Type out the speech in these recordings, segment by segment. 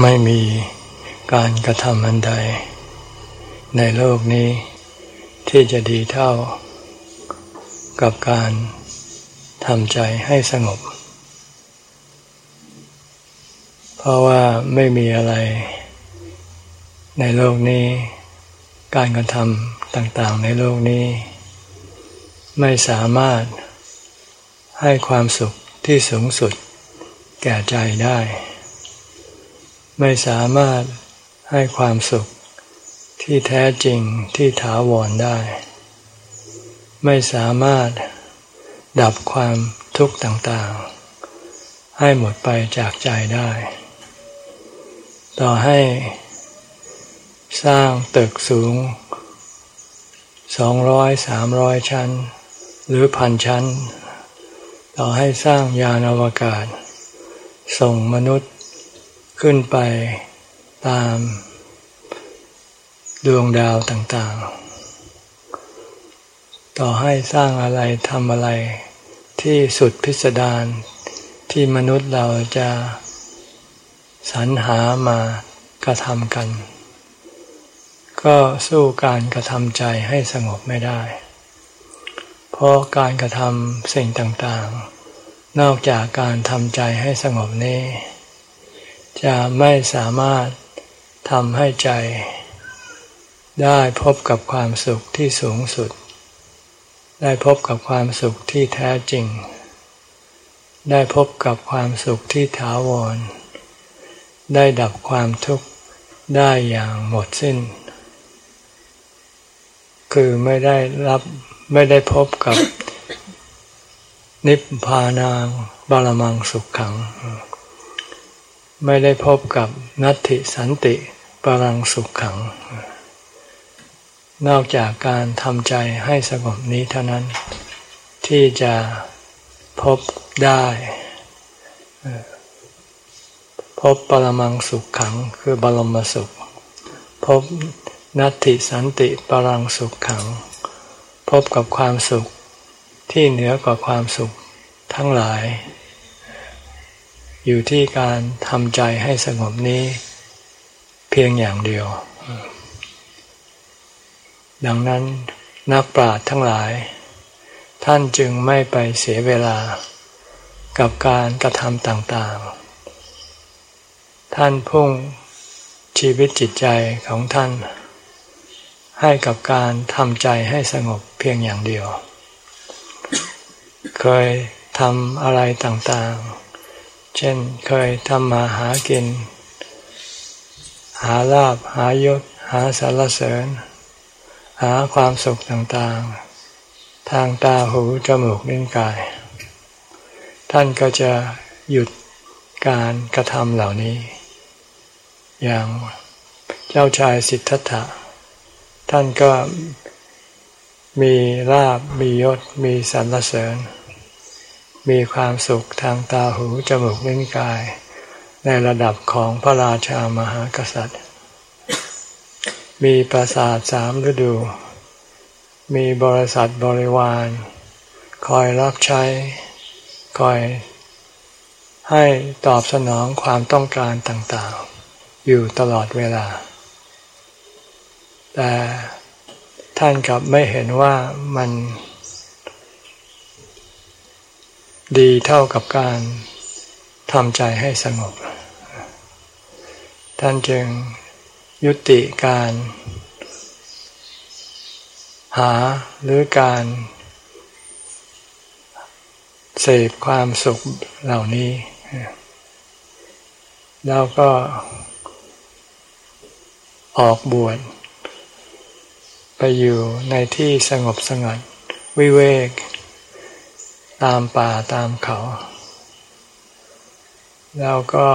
ไม่มีการกระทำอันใด ในโลกนี้ ที่จะดีเท่า กับการทำใจให้สงบ เพราะว่าไม่มีอะไร ในโลกนี้ การกระทำต่างๆ ในโลกนี้ ไม่สามารถให้ความสุขที่สูงสุดแก่ใจได้ ไม่สามารถให้ความสุขที่แท้จริงที่ถาวรได้ ไม่สามารถดับความทุกข์ต่างๆ ให้หมดไปจากใจได้ ต่อให้สร้างตึกสูงสองร้อยสามร้อยชั้น หรือพันชั้น ต่อให้สร้างยานอวกาศ ส่งมนุษย์ ขึ้นไปตามดวงดาวต่างๆ ต่อให้สร้างอะไรทำอะไรที่สุดพิสดารที่มนุษย์เราจะสรรหามากระทำกัน ก็สู้การกระทำใจให้สงบไม่ได้ เพราะการกระทำสิ่งต่างๆ นอกจากการทำใจให้สงบนี้ จะไม่สามารถทำให้ใจ ได้พบกับความสุขที่สูงสุด ได้พบกับความสุขที่แท้จริง ได้พบกับความสุขที่ถาวร ได้ดับความทุกข์ได้อย่างหมดสิ้น คือไม่ได้รับไม่ได้พบกับนิพพานางบาลมังสุขขัง ไม่ได้พบกับนัตติสันติปรังสุขขัง นอกจากการทำใจให้สงบนี้เท่านั้น ที่จะพบได้พบปรมังสุขขังคือบรมสุข พบนัตติสันติปรังสุขขัง พบกับความสุขที่เหนือกว่าความสุขทั้งหลาย อยู่ที่การทำใจให้สงบนี้เพียงอย่างเดียว ดังนั้นนักปราชญ์ทั้งหลาย ท่านจึงไม่ไปเสียเวลากับการกระทำต่างๆ ท่านพุ่งชีวิตจิตใจของท่าน ให้กับการทำใจให้สงบเพียงอย่างเดียว เคยทำอะไรต่างๆ เช่นเคยทำมาหากิน หาลาบหายศ หาสารเสริญ หาความสุขต่างๆ ทางตาหูจมูกลิ้นกาย ท่านก็จะหยุดการกระทำเหล่านี้ อย่างเจ้าชายสิทธัตถะ ท่านก็มีลาบมียศมีสรรเสริญ มีความสุขทางตาหูจมูกลิ้นกาย ในระดับของพระราชามหากษัตริย์ มีปราสาทสามฤดู มีบริษัทบริวาร คอยรับใช้ คอย ให้ตอบสนองความต้องการต่างๆ อยู่ตลอดเวลา แต่ท่านกลับไม่เห็นว่ามัน ดีเท่ากับการทำใจให้สงบ ท่านจึงยุติการ หาหรือการเสพความสุขเหล่านี้ แล้วก็ออกบวชไปอยู่ในที่สงบสงัดวิเวก ตามป่าตามเขา แล้วก็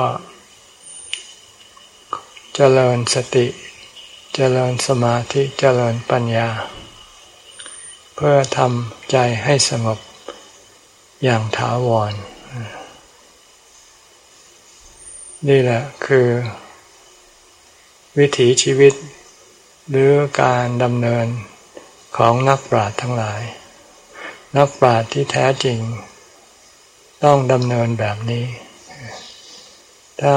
เจริญสติ เจริญสมาธิเจริญปัญญา เพื่อทำใจให้สงบอย่างถาวร นี่แหละคือ วิถีชีวิต หรือการดำเนินของนักปราชญ์ทั้งหลาย นักปราชญ์ที่แท้จริง ต้องดำเนินแบบนี้ ถ้า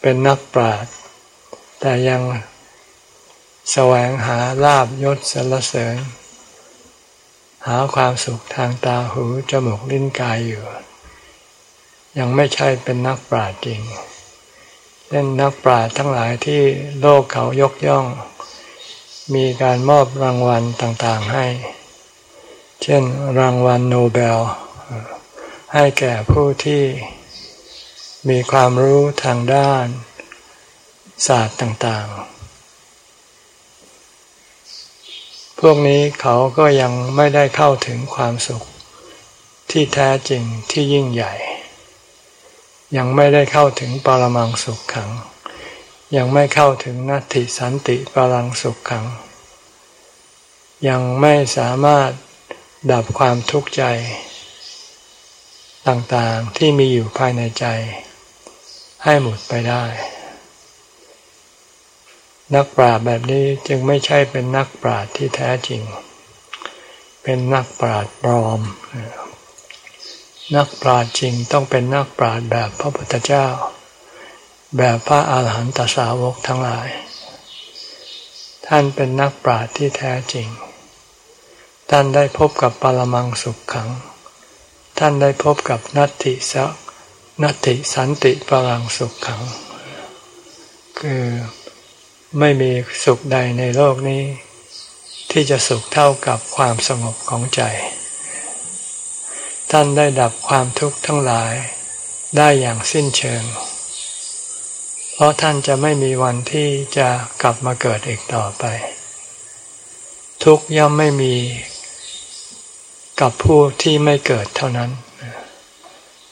เป็นนักปราชญ์แต่ยังแสวงหาลาบยศสรรเสริญ หาความสุขทางตาหูจมูกลิ้นกายอยู่ ยังไม่ใช่เป็นนักปราชญ์จริงเล่นนักปราชญ์ทั้งหลายที่โลกเขายกย่อง มีการมอบรางวัลต่างๆให้ เช่นรางวัลโนเบล ให้แก่ผู้ที่มีความรู้ทางด้านศาสตร์ต่างๆ พวกนี้เขาก็ยังไม่ได้เข้าถึงความสุขที่แท้จริงที่ยิ่งใหญ่ ยังไม่ได้เข้าถึงปรมังสุขขัง ยังไม่เข้าถึงนัตติสันติปรังสุขขัง ยังไม่สามารถ ดับความทุกข์ใจ ต่างๆที่มีอยู่ภายในใจ ให้หมดไปได้ นักปราชญ์แบบนี้จึงไม่ใช่เป็นนักปราชญ์ที่แท้จริง เป็นนักปราชญ์ปลอม นักปราชญ์จริงต้องเป็นนักปราชญ์แบบพระพุทธเจ้า แบบพระอาหารหันตสาวกทั้งหลาย ท่านเป็นนักปราชญ์ที่แท้จริง ท่านได้พบกับปรมังสุขขัง ท่านได้พบกับนัตติสักนัตติสันติปรังสุขขัง คือไม่มีสุขใดในโลกนี้ ที่จะสุขเท่ากับความสงบของใจ ท่านได้ดับความทุกข์ทั้งหลายได้อย่างสิ้นเชิง เพราะท่านจะไม่มีวันที่จะกลับมาเกิดอีกต่อไป ทุกย่อมไม่มี กับผู้ที่ไม่เกิดเท่านั้น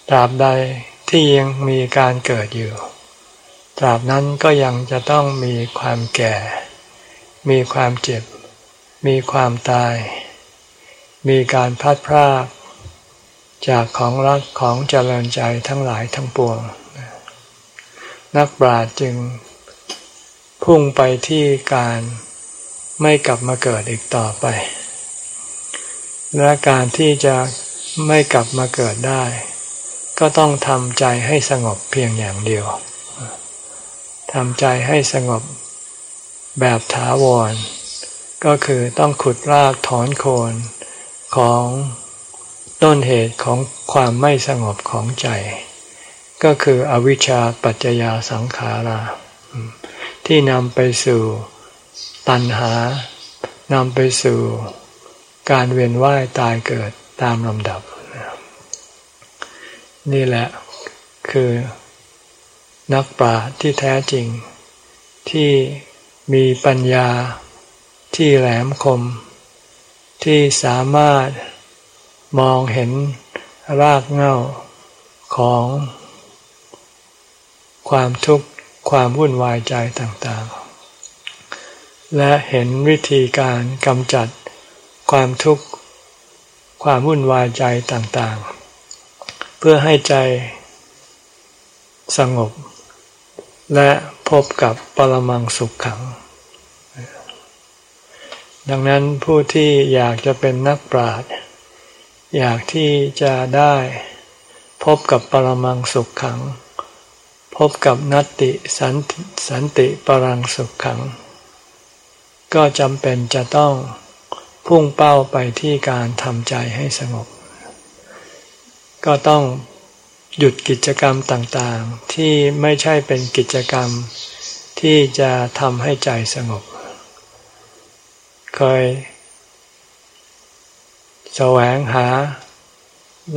ตราบใดที่ยังมีการเกิดอยู่ ตราบนั้นก็ยังจะต้องมีความแก่ มีความเจ็บ มีความตาย มีการพัดพรากจากของรักของเจริญใจทั้งหลายทั้งปวง นักปราชญ์จึงพุ่งไปที่การไม่กลับมาเกิดอีกต่อไป และการที่จะไม่กลับมาเกิดได้ ก็ต้องทำใจให้สงบเพียงอย่างเดียวทำใจให้สงบแบบถาวร ก็คือต้องขุดรากถอนโคนของต้นเหตุของความไม่สงบของใจ ก็คืออวิชชาปัจจยาสังขารา ที่นำไปสู่ตัณหานำไปสู่ การเวียนว่ายตายเกิดตามลำดับ นี่แหละคือนักปราชญ์ที่แท้จริง ที่มีปัญญาที่แหลมคม ที่สามารถมองเห็นรากเหง้าของความทุกข์ความวุ่นวายใจต่างๆ และเห็นวิธีการกำจัด ความทุกข์ ความวุ่นวายใจต่างๆ เพื่อให้ใจสงบ และพบกับปรมังสุขขัง ดังนั้นผู้ที่อยากจะเป็นนักปราชญ์อยากที่จะได้พบกับปรมังสุขขัง พบกับนัตติสันสันติปรังสุขขัง ก็จำเป็นจะต้อง พุ่งเป้าไปที่การทำใจให้สงบ ก็ต้องหยุดกิจกรรมต่างๆ ที่ไม่ใช่เป็นกิจกรรมที่จะทำให้ใจสงบ เคย แสวงหา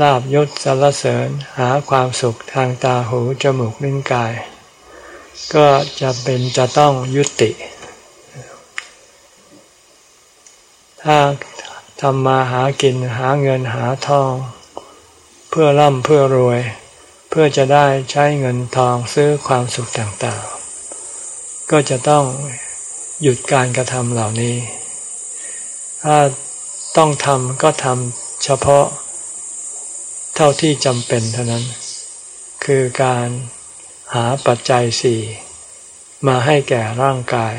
ลาบยศสรรเสริญหาความสุขทางตาหูจมูกลิ้นกาย ก็จะเป็นจะต้องยุติ ถ้าทำมาหากินหาเงินหาทอง เพื่อร่ำเพื่อรวย เพื่อจะได้ใช้เงินทองซื้อความสุขต่างๆ ก็จะต้องหยุดการกระทำเหล่านี้ ถ้าต้องทำก็ทำเฉพาะ เท่าที่จำเป็นเท่านั้น คือการหาปัจจัยสี่มาให้แก่ร่างกาย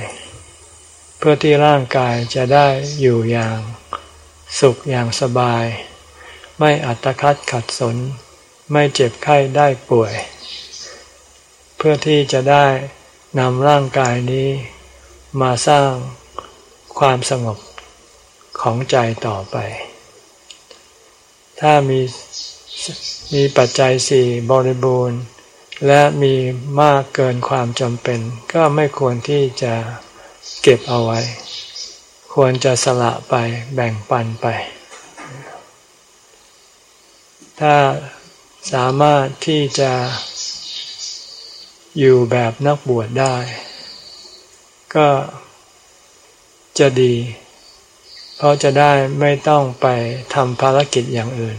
พื่อที่ร่างกายจะได้อยู่อย่างสุขอย่างสบาย ไม่อัตคัดขัดสน ไม่เจ็บไข้ได้ป่วย เพื่อที่จะได้นำร่างกายนี้มาสร้างความสงบของใจต่อไป ถ้ามีมีปัจจัยสี่บริบูรณ์ และมีมากเกินความจำเป็น ก็ไม่ควรที่จะ เก็บเอาไว้ ควรจะสละไปแบ่งปันไป ถ้าสามารถที่จะอยู่แบบนักบวชได้ ก็จะดี เพราะจะได้ไม่ต้องไปทำภารกิจอย่างอื่น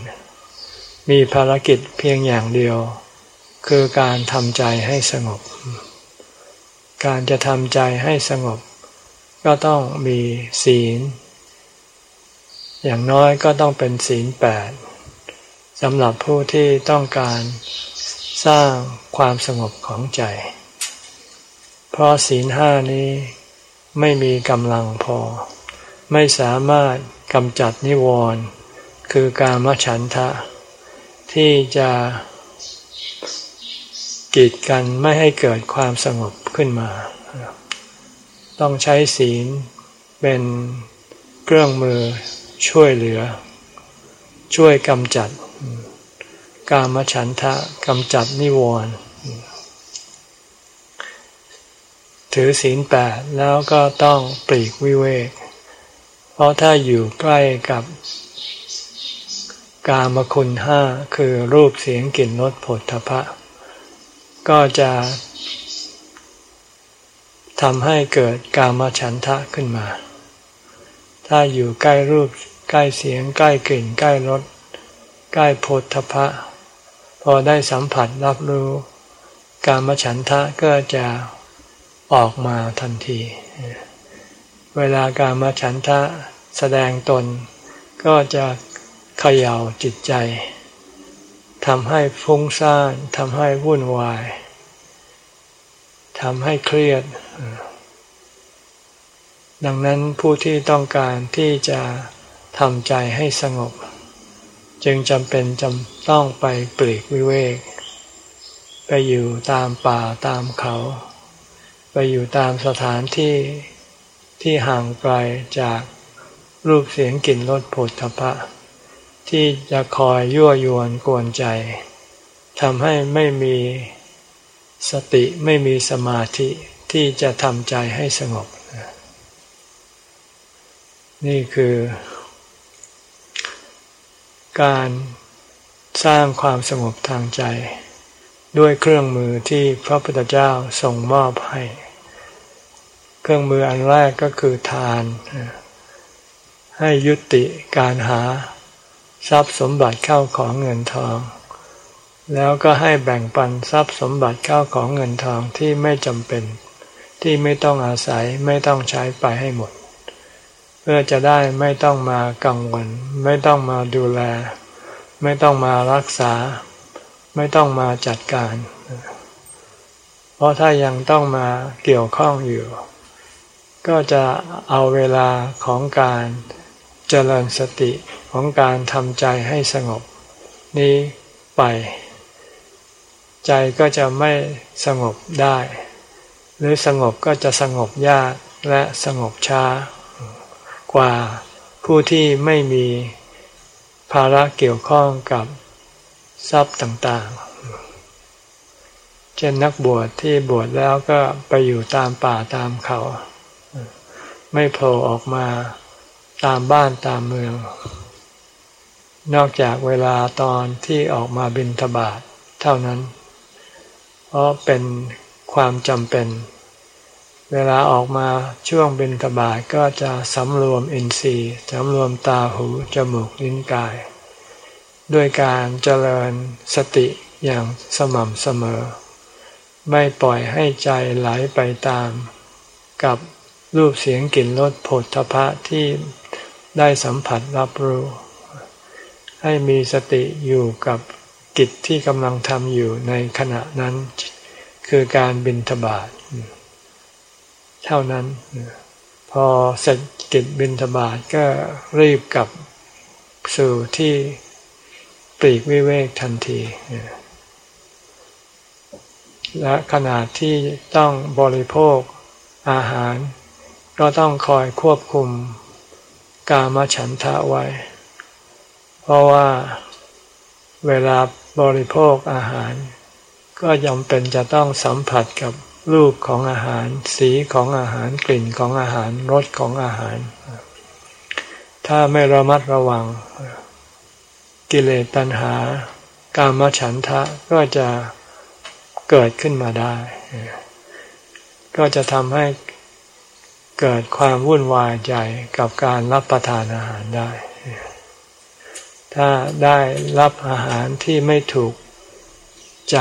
มีภารกิจเพียงอย่างเดียว คือการทำใจให้สงบ การจะทำใจให้สงบ ก็ต้องมีศีล อย่างน้อยก็ต้องเป็นศีลแปดสำหรับผู้ที่ต้องการสร้างความสงบของใจ เพราะศีลห้านี้ไม่มีกำลังพอ ไม่สามารถกำจัดนิวรณ์คือการมฉันทะ ที่จะกีดกันไม่ให้เกิดความสงบขึ้นมา ต้องใช้ศีลเป็นเครื่องมือช่วยเหลือ ช่วยกำจัด กามฉันทะกำจัดนิวรณ์ถือศีลแปดแล้วก็ต้องปลีกวิเวก เพราะถ้าอยู่ใกล้กับกามคุณห้าคือรูปเสียงกลิ่นรสผลทพะ ก็จะ ทำให้เกิดกามฉันทะขึ้นมา ถ้าอยู่ใกล้รูปใกล้เสียง ใกล้กลิ่น ใกล้รสใกล้โพธพะ พอได้สัมผัสรับรู้ การมฉันทะก็จะออกมาทันที เวลาการมาฉันทะแสดงตน ก็จะเขย่าจิตใจทำให้ฟุ้งซ่านทำให้วุ่นวาย ทำให้เครียด ดังนั้นผู้ที่ต้องการที่จะทำใจให้สงบ จึงจำเป็นจำต้องไปปลีกวิเวก ไปอยู่ตามป่าตามเขา ไปอยู่ตามสถานที่ที่ห่างไกลจากรูปเสียงกลิ่นรสผลทพะ ที่จะคอยยั่วยวนกวนใจทำให้ไม่มี สติไม่มีสมาธิที่จะทำใจให้สงบ นี่คือ การสร้างความสงบทางใจ ด้วยเครื่องมือที่พระพุทธเจ้าทรงมอบให้ เครื่องมืออันแรกก็คือทาน ให้ยุติการหาทรัพย์สมบัติเข้าของเงินทอง แล้วก็ให้แบ่งปันทรัพย์สมบัติเข้าของเงินทองที่ไม่จำเป็น ที่ไม่ต้องอาศัยไม่ต้องใช้ไปให้หมด เพื่อจะได้ไม่ต้องมากังวล ไม่ต้องมาดูแล ไม่ต้องมารักษา ไม่ต้องมาจัดการ เพราะถ้ายังต้องมาเกี่ยวข้องอยู่ ก็จะเอาเวลาของการเจริญสติของการทำใจให้สงบ นี้ไป ใจก็จะไม่สงบได้ หรือสงบก็จะสงบยากและสงบช้า กว่าผู้ที่ไม่มีภาระเกี่ยวข้องกับทรัพย์ต่างๆ เช่นนักบวชที่บวชแล้วก็ไปอยู่ตามป่าตามเขา ไม่โผล่ออกมาตามบ้านตามเมือง นอกจากเวลาตอนที่ออกมาบินทบาทเท่านั้น ราะเป็นความจำเป็น เวลาออกมาช่วงบินทบาทก็จะสำรวมอินทรีย์สำรวมตาหูจมูกลิ้นกาย ด้วยการเจริญสติอย่างสม่ำเสมอ ไม่ปล่อยให้ใจไหลไปตาม กับรูปเสียงกลิ่นรสผลทพะที่ได้สัมผัสรับรู้ ให้มีสติอยู่กับ กิจที่กำลังทำอยู่ในขณะนั้น คือการบินทบาทเท่านั้น พอเสร็จกิจบินทบาทก็รีบกลับสู่ที่ปลีกวิเวกทันที และขนาดที่ต้องบริโภคอาหาร ก็ต้องคอยควบคุมกามฉันทะไว้ เพราะว่าเวลา บริโภคอาหาร ก็ยำเป็นจะต้องสัมผัสกับรูปของอาหาร สีของอาหารกลิ่นของอาหารรสของอาหาร ถ้าไม่ระมัดระวัง กิเลสตัณหา การมฉันทะก็จะเกิดขึ้นมาได้ ก็จะทำให้เกิดความวุ่นวายใจกับการรับประทานอาหารได้ ถ้าได้รับอาหารที่ไม่ถูกใจ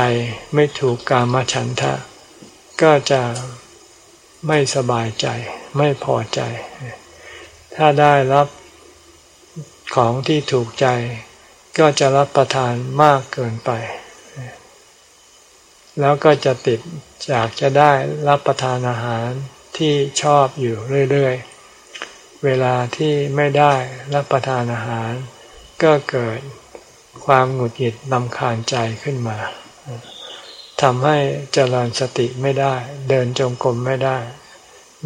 ไม่ถูกกามฉันทะ ก็จะไม่สบายใจ ไม่พอใจ ถ้าได้รับของที่ถูกใจ ก็จะรับประทานมากเกินไป แล้วก็จะติดจากจะได้รับประทานอาหารที่ชอบอยู่เรื่อย ๆ เวลาที่ไม่ได้รับประทานอาหาร ก็เกิดความหงุดหงิดนำคาญใจขึ้นมาทำให้เจริญสติไม่ได้ เดินจงกรมไม่ได้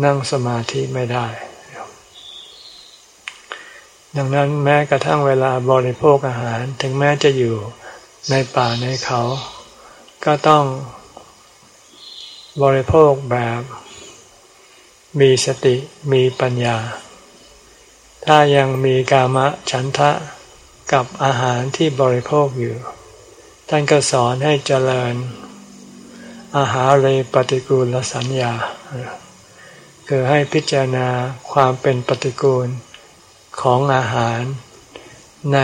นั่งสมาธิไม่ได้ ดังนั้นแม้กระทั่งเวลาบริโภคอาหารถึงแม้จะอยู่ในป่าในเขา ก็ต้องบริโภคแบบ มีสติมีปัญญา ถ้ายังมีกามะฉันทะ กับอาหารที่บริโภคอยู่ ท่านก็สอนให้เจริญ อาหารเลยปฏิกูลสัญญา คือให้พิจารณาความเป็นปฏิกูลของอาหารใน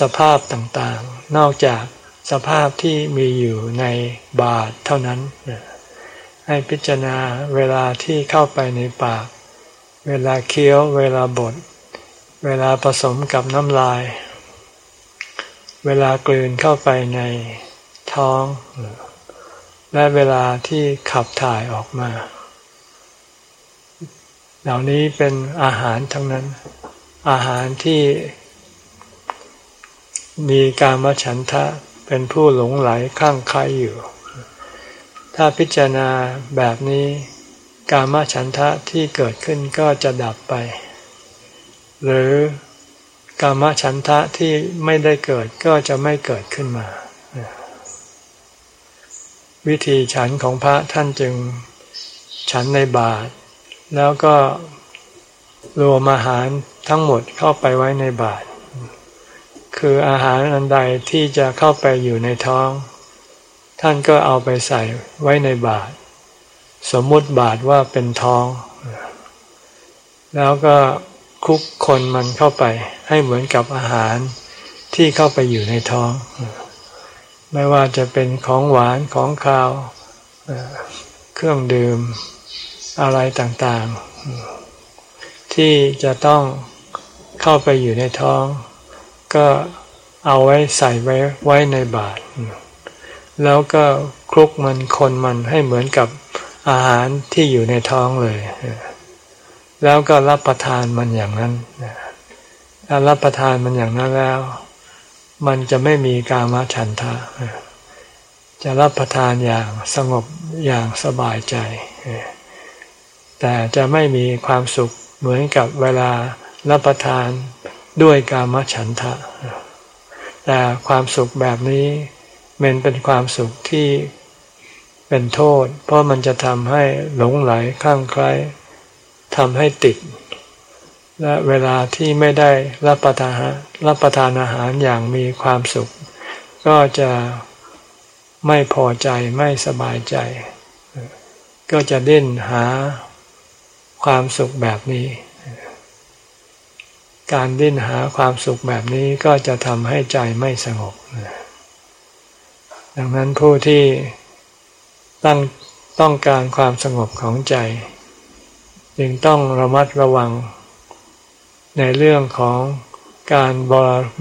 สภาพต่างๆ นอกจากสภาพที่มีอยู่ในบาทเท่านั้น ให้พิจารณาเวลาที่เข้าไปในปาก เวลาเคี้ยว เวลาบด เวลาผสมกับน้ำลาย เวลากลืนเข้าไปในท้อง และเวลาที่ขับถ่ายออกมา เหล่านี้เป็นอาหารทั้งนั้น อาหารที่มีการมฉันทะเป็นผู้หลงไหลข้างใครอยู่ ถ้าพิจารณาแบบนี้ การมฉันทะที่เกิดขึ้นก็จะดับไป หรือกามฉันทะที่ไม่ได้เกิดก็จะไม่เกิดขึ้นมา วิธีฉันของพระท่านจึงฉันในบาตรแล้วก็รวมอาหารทั้งหมดเข้าไปไว้ในบาตรคืออาหารอันใดที่จะเข้าไปอยู่ในท้อง ท่านก็เอาไปใส่ไว้ในบาตรสมมุติบาตรว่าเป็นท้อง แล้วก็ คุกคนมันเข้าไป ให้เหมือนกับอาหารที่เข้าไปอยู่ในท้อง ไม่ว่าจะเป็นของหวานของคาวเครื่องดื่มอะไรต่างๆ ที่จะต้องเข้าไปอยู่ในท้อง ก็เอาไว้ใส่ไว้ไว้ในบาตรแล้วก็คลุกมันคนมันให้เหมือนกับอาหารที่อยู่ในท้องเลย แล้วก็รับประทานมันอย่างนั้นถ้ารับประทานมันอย่างนั้นแล้ว มันจะไม่มีกามฉันทะจะรับประทานอย่างสงบอย่างสบายใจ แต่จะไม่มีความสุขเหมือนกับเวลารับประทานด้วยกามฉันทะ แต่ความสุขแบบนี้มันเป็นความสุขที่เป็นโทษ เพราะมันจะทำให้หลงไหลข้างใคร ทำให้ติด และเวลาที่ไม่ได้รับประทานรับประทานอาหารอย่างมีความสุข ก็จะไม่พอใจไม่สบายใจ ก็จะดิ้นหาความสุขแบบนี้ การดิ้นหาความสุขแบบนี้ก็จะทำให้ใจไม่สงบ ดังนั้นผู้ที่ตั้งต้องการความสงบของใจ จึงต้องระมัดระวัง ในเรื่องของการ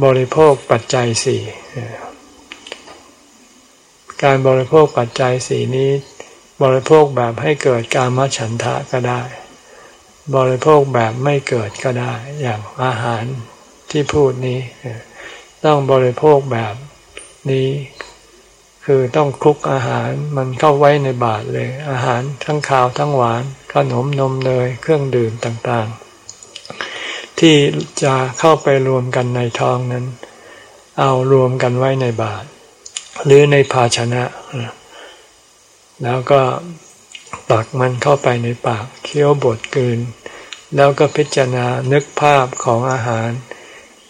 บริโภคปัจจัยสี่การบริโภคปัจจัยสี่นี้ บริโภคแบบให้เกิดการมัฉันทะก็ได้ บริโภคแบบไม่เกิดก็ได้ อย่างอาหารที่พูดนี้ ต้องบริโภคแบบนี้ คือต้องคลุกอาหารมันเข้าไว้ในบาตรเลย อาหารทั้งขาวทั้งหวานขนมนมเนยเครื่องดื่มต่างๆ ที่จะเข้าไปรวมกันในท้องนั้น เอารวมกันไว้ในบาตรหรือในภาชนะ แล้วก็ตักมันเข้าไปในปากเคี้ยวบดกืน แล้วก็พิจารณานึกภาพของอาหาร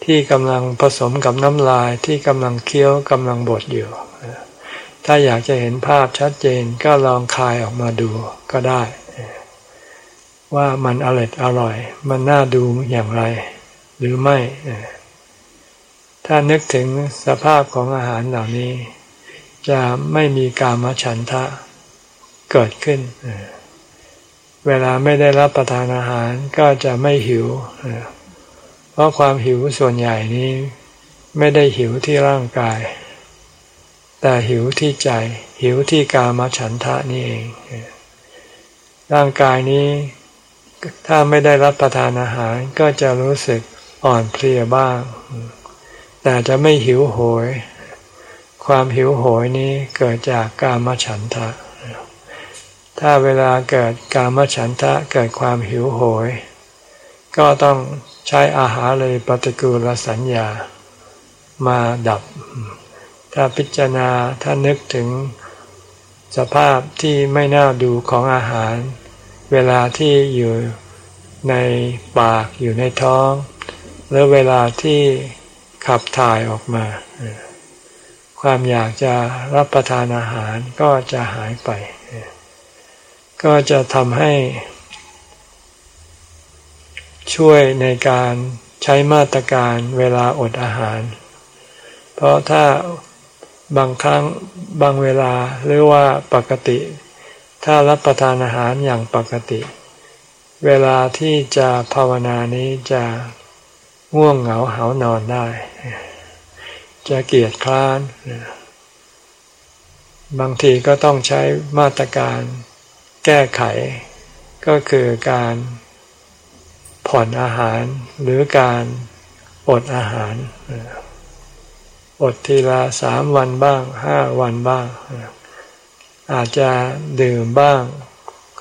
ที่กำลังผสมกับน้ำลายที่กำลังเคี้ยวกำลังบดอยู่ ถ้าอยากจะเห็นภาพชัดเจนก็ลองคายออกมาดูก็ได้ ว่ามันอร่อยอร่อย มันน่าดูอย่างไร หรือไม่ ถ้านึกถึงสภาพของอาหารเหล่านี้ จะไม่มีกามฉันทะเกิดขึ้น เวลาไม่ได้รับประทานอาหารก็จะไม่หิว เพราะความหิวส่วนใหญ่นี้ ไม่ได้หิวที่ร่างกาย แต่หิวที่ใจ หิวที่กามฉันทะนี่เอง ร่างกายนี้ถ้าไม่ได้รับประทานอาหารก็จะรู้สึกอ่อนเพลียบ้าง แต่จะไม่หิวโหย ความหิวโหยนี้เกิดจากกามฉันทะ ถ้าเวลาเกิดกามฉันทะเกิดความหิวโหย ก็ต้องใช้อาหารเลยปฏิกูลสัญญามาดับ ถ้าพิจารณาถ้านึกถึงสภาพที่ไม่น่าดูของอาหาร เวลาที่อยู่ในปากอยู่ในท้อง หรือเวลาที่ขับถ่ายออกมา ความอยากจะรับประทานอาหารก็จะหายไป ก็จะทำให้ ช่วยในการใช้มาตรการเวลาอดอาหาร เพราะถ้า บางครั้งบางเวลาหรือว่าปกติ ถ้ารับประทานอาหารอย่างปกติ เวลาที่จะภาวนานี้จะง่วงเหงาหานอนได้ จะเกียดคร้าน บางทีก็ต้องใช้มาตรการแก้ไข ก็คือการผ่อนอาหารหรือการอดอาหาร อดทีละสามวันบ้างห้าวันบ้าง อาจจะดื่มบ้าง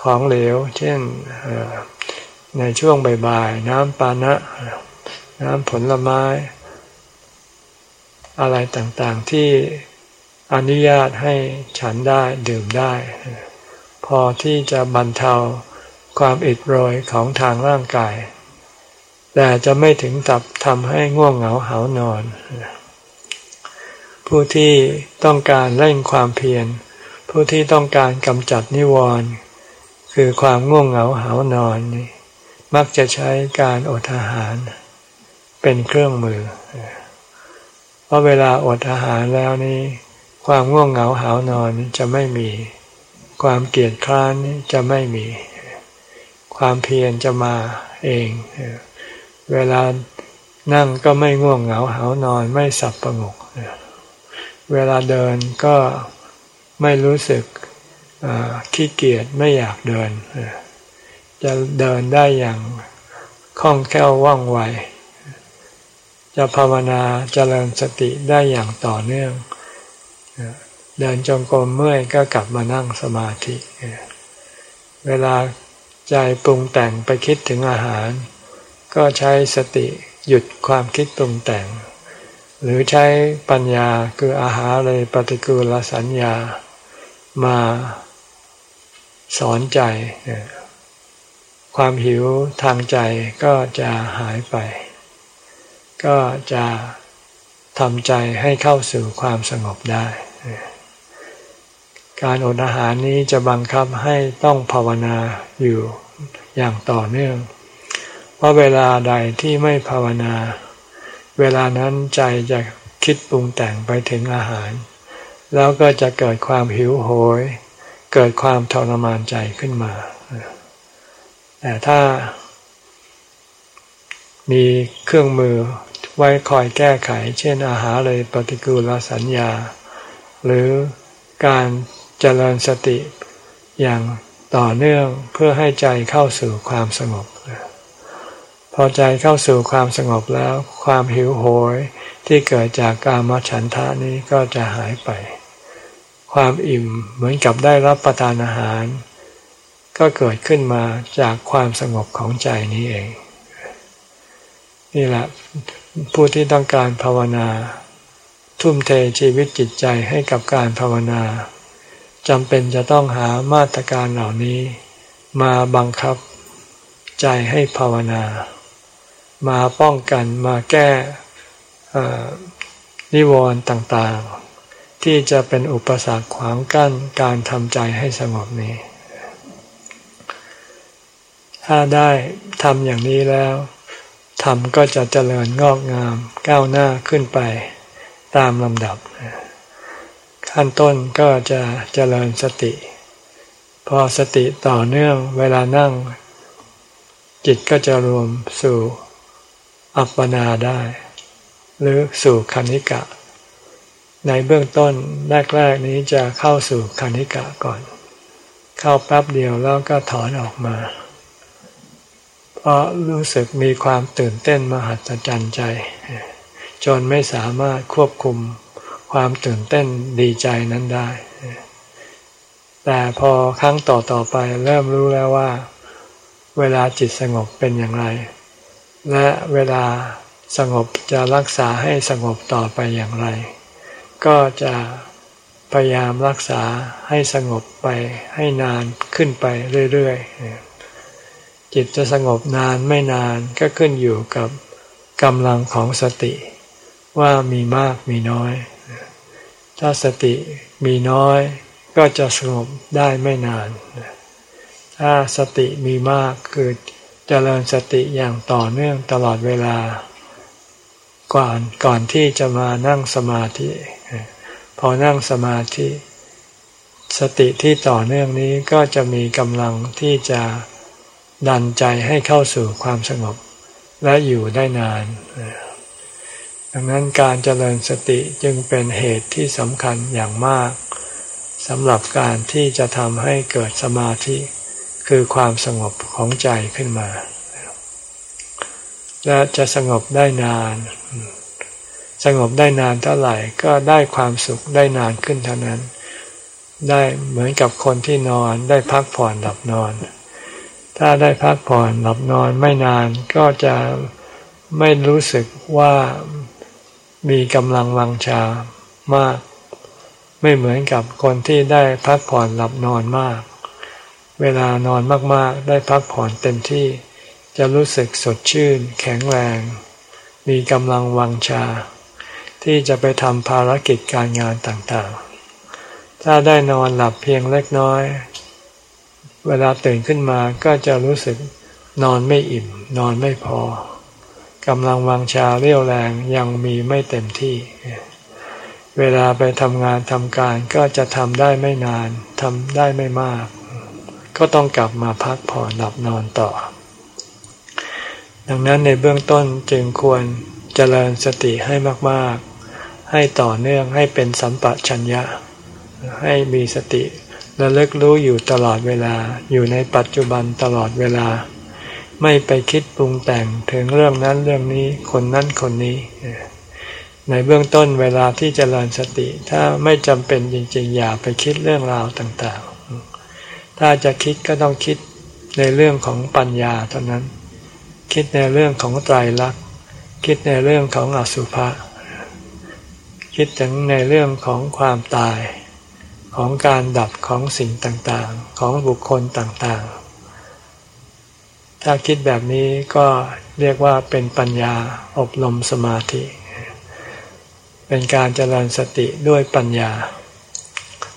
ของเหลว เช่นในช่วงบ่ายๆน้ำปานะ น้ำผลไม้ อะไรต่างๆที่อนุญาตให้ฉันได้ดื่มได้ พอที่จะบรรเทาความอิดโรยของทางร่างกาย แต่จะไม่ถึงกับทำให้ง่วงเหงาหานอน ผู้ที่ต้องการเร่งความเพียร ผู้ที่ต้องการกำจัดนิวรณ์คือความง่วงเหงาหานอนนี่มักจะใช้การอดอาหาร เป็นเครื่องมือ เพราะเวลาอดอาหารแล้วนี่ความง่วงเหงาหานอนจะไม่มี ความเกียดคร้านจะไม่มี ความเพียรจะมาเอง เวลานั่งก็ไม่ง่วงเหงาหานอนไม่สับประงก เวลาเดินก็ไม่รู้สึกขี้เกียจไม่อยากเดิน จะเดินได้อย่างคล่องแคล่วว่องไว จะภาวนาจเจริญสติได้อย่างต่อเนื่อง เดินจงกรมเมื่อยก็กลับมานั่งสมาธิ เวลาใจปรุงแต่งไปคิดถึงอาหาร ก็ใช้สติหยุดความคิดปรุงแต่ง หรือใช้ปัญญาคืออาหารเลยปฏิกูลสัญญามาสอนใจ ความหิวทางใจก็จะหายไป ก็จะทำใจให้เข้าสู่ความสงบได้ การอดอาหารนี้จะบังคับให้ต้องภาวนาอยู่อย่างต่อเนื่อง เพราะเวลาใดที่ไม่ภาวนา เวลานั้นใจจะคิดปรุงแต่งไปถึงอาหาร แล้วก็จะเกิดความหิวโหย เกิดความทรมานใจขึ้นมา แต่ถ้า มีเครื่องมือไว้คอยแก้ไข เช่นอาหารเลยปฏิกูลสัญญา หรือการเจริญสติอย่างต่อเนื่องเพื่อให้ใจเข้าสู่ความสงบ พอใจเข้าสู่ความสงบแล้ว ความหิวโหยที่เกิดจากการมฉันทะนี้ก็จะหายไป ความอิ่มเหมือนกับได้รับประทานอาหาร ก็เกิดขึ้นมาจากความสงบของใจนี้เอง นี่แหละผู้ที่ต้องการภาวนา ทุ่มเทชีวิตจิตใจให้กับการภาวนาจำเป็นจะต้องหามาตรการเหล่านี้ มาบังคับใจให้ภาวนา มาป้องกันมาแก้นิวรณ์ต่างๆ ที่จะเป็นอุปสรรคขวางกั้นการทำใจให้สงบนี้ ถ้าได้ทำอย่างนี้แล้วธรรมก็จะเจริญงอกงามก้าวหน้าขึ้นไปตามลำดับ ขั้นต้นก็จะเจริญสติ พอสติต่อเนื่องเวลานั่ง จิตก็จะรวมสู่ อัปปนาได้ หรือสู่คณิกะ ในเบื้องต้นแรกๆนี้จะเข้าสู่คณิกะก่อน เข้าแป๊บเดียวแล้วก็ถอนออกมา เพราะรู้สึกมีความตื่นเต้นมหัศจรรย์ใจ จนไม่สามารถควบคุมความตื่นเต้นดีใจนั้นได้ แต่พอครั้งต่อต่อไปเริ่มรู้แล้วว่า เวลาจิตสงบเป็นอย่างไร และเวลาสงบจะรักษาให้สงบต่อไปอย่างไร ก็จะพยายามรักษาให้สงบไปให้นานขึ้นไปเรื่อยๆจิตจะสงบนานไม่นานก็ขึ้นอยู่กับกำลังของสติ ว่ามีมากมีน้อย ถ้าสติมีน้อยก็จะสงบได้ไม่นาน ถ้าสติมีมากคือ เจริญสติอย่างต่อเนื่องตลอดเวลา ก่อนก่อนที่จะมานั่งสมาธิ พอนั่งสมาธิ สติที่ต่อเนื่องนี้ก็จะมีกำลังที่จะดันใจให้เข้าสู่ความสงบและอยู่ได้นาน ดังนั้นการเจริญสติจึงเป็นเหตุที่สำคัญอย่างมากสำหรับการที่จะทำให้เกิดสมาธิ คือความสงบของใจขึ้นมา และจะสงบได้นาน สงบได้นานเท่าไหร่ก็ได้ความสุขได้นานขึ้นเท่านั้น ได้เหมือนกับคนที่นอนได้พักผ่อนหลับนอน ถ้าได้พักผ่อนหลับนอนไม่นานก็จะไม่รู้สึกว่ามีกำลังวังชามาก ไม่เหมือนกับคนที่ได้พักผ่อนหลับนอนมาก เวลานอนมากๆ ได้พักผ่อนเต็มที่ จะรู้สึกสดชื่น แข็งแรง มีกำลังวังชา ที่จะไปทำภารกิจการงานต่างๆ ถ้าได้นอนหลับเพียงเล็กน้อย เวลาตื่นขึ้นมาก็จะรู้สึกนอนไม่อิ่ม นอนไม่พอกำลังวังชาเรี่ยวแรงยังมีไม่เต็มที่ เวลาไปทำงานทำการก็จะทำได้ไม่นานทำได้ไม่มาก ก็ต้องกลับมาพักผ่อนหลับนอนต่อ ดังนั้นในเบื้องต้นจึงควรเจริญสติให้มากๆ ให้ต่อเนื่องให้เป็นสัมปชัญญะ ให้มีสติระลึกรู้อยู่ตลอดเวลาอยู่ในปัจจุบันตลอดเวลา ไม่ไปคิดปรุงแต่งถึงเรื่องนั้นเรื่องนี้คนนั้นคนนี้ ในเบื้องต้นเวลาที่จเจริญสติถ้าไม่จำเป็นจริงๆ อย่าไปคิดเรื่องราวต่างๆ ถ้าจะคิดก็ต้องคิดในเรื่องของปัญญาเท่านั้น คิดในเรื่องของไตรลักษณ์ คิดในเรื่องของอสุภะ คิดถึงในเรื่องของความตาย ของการดับของสิ่งต่างๆ ของบุคคลต่างๆ ถ้าคิดแบบนี้ก็เรียกว่าเป็นปัญญาอบรมสมาธิ เป็นการเจริญสติด้วยปัญญา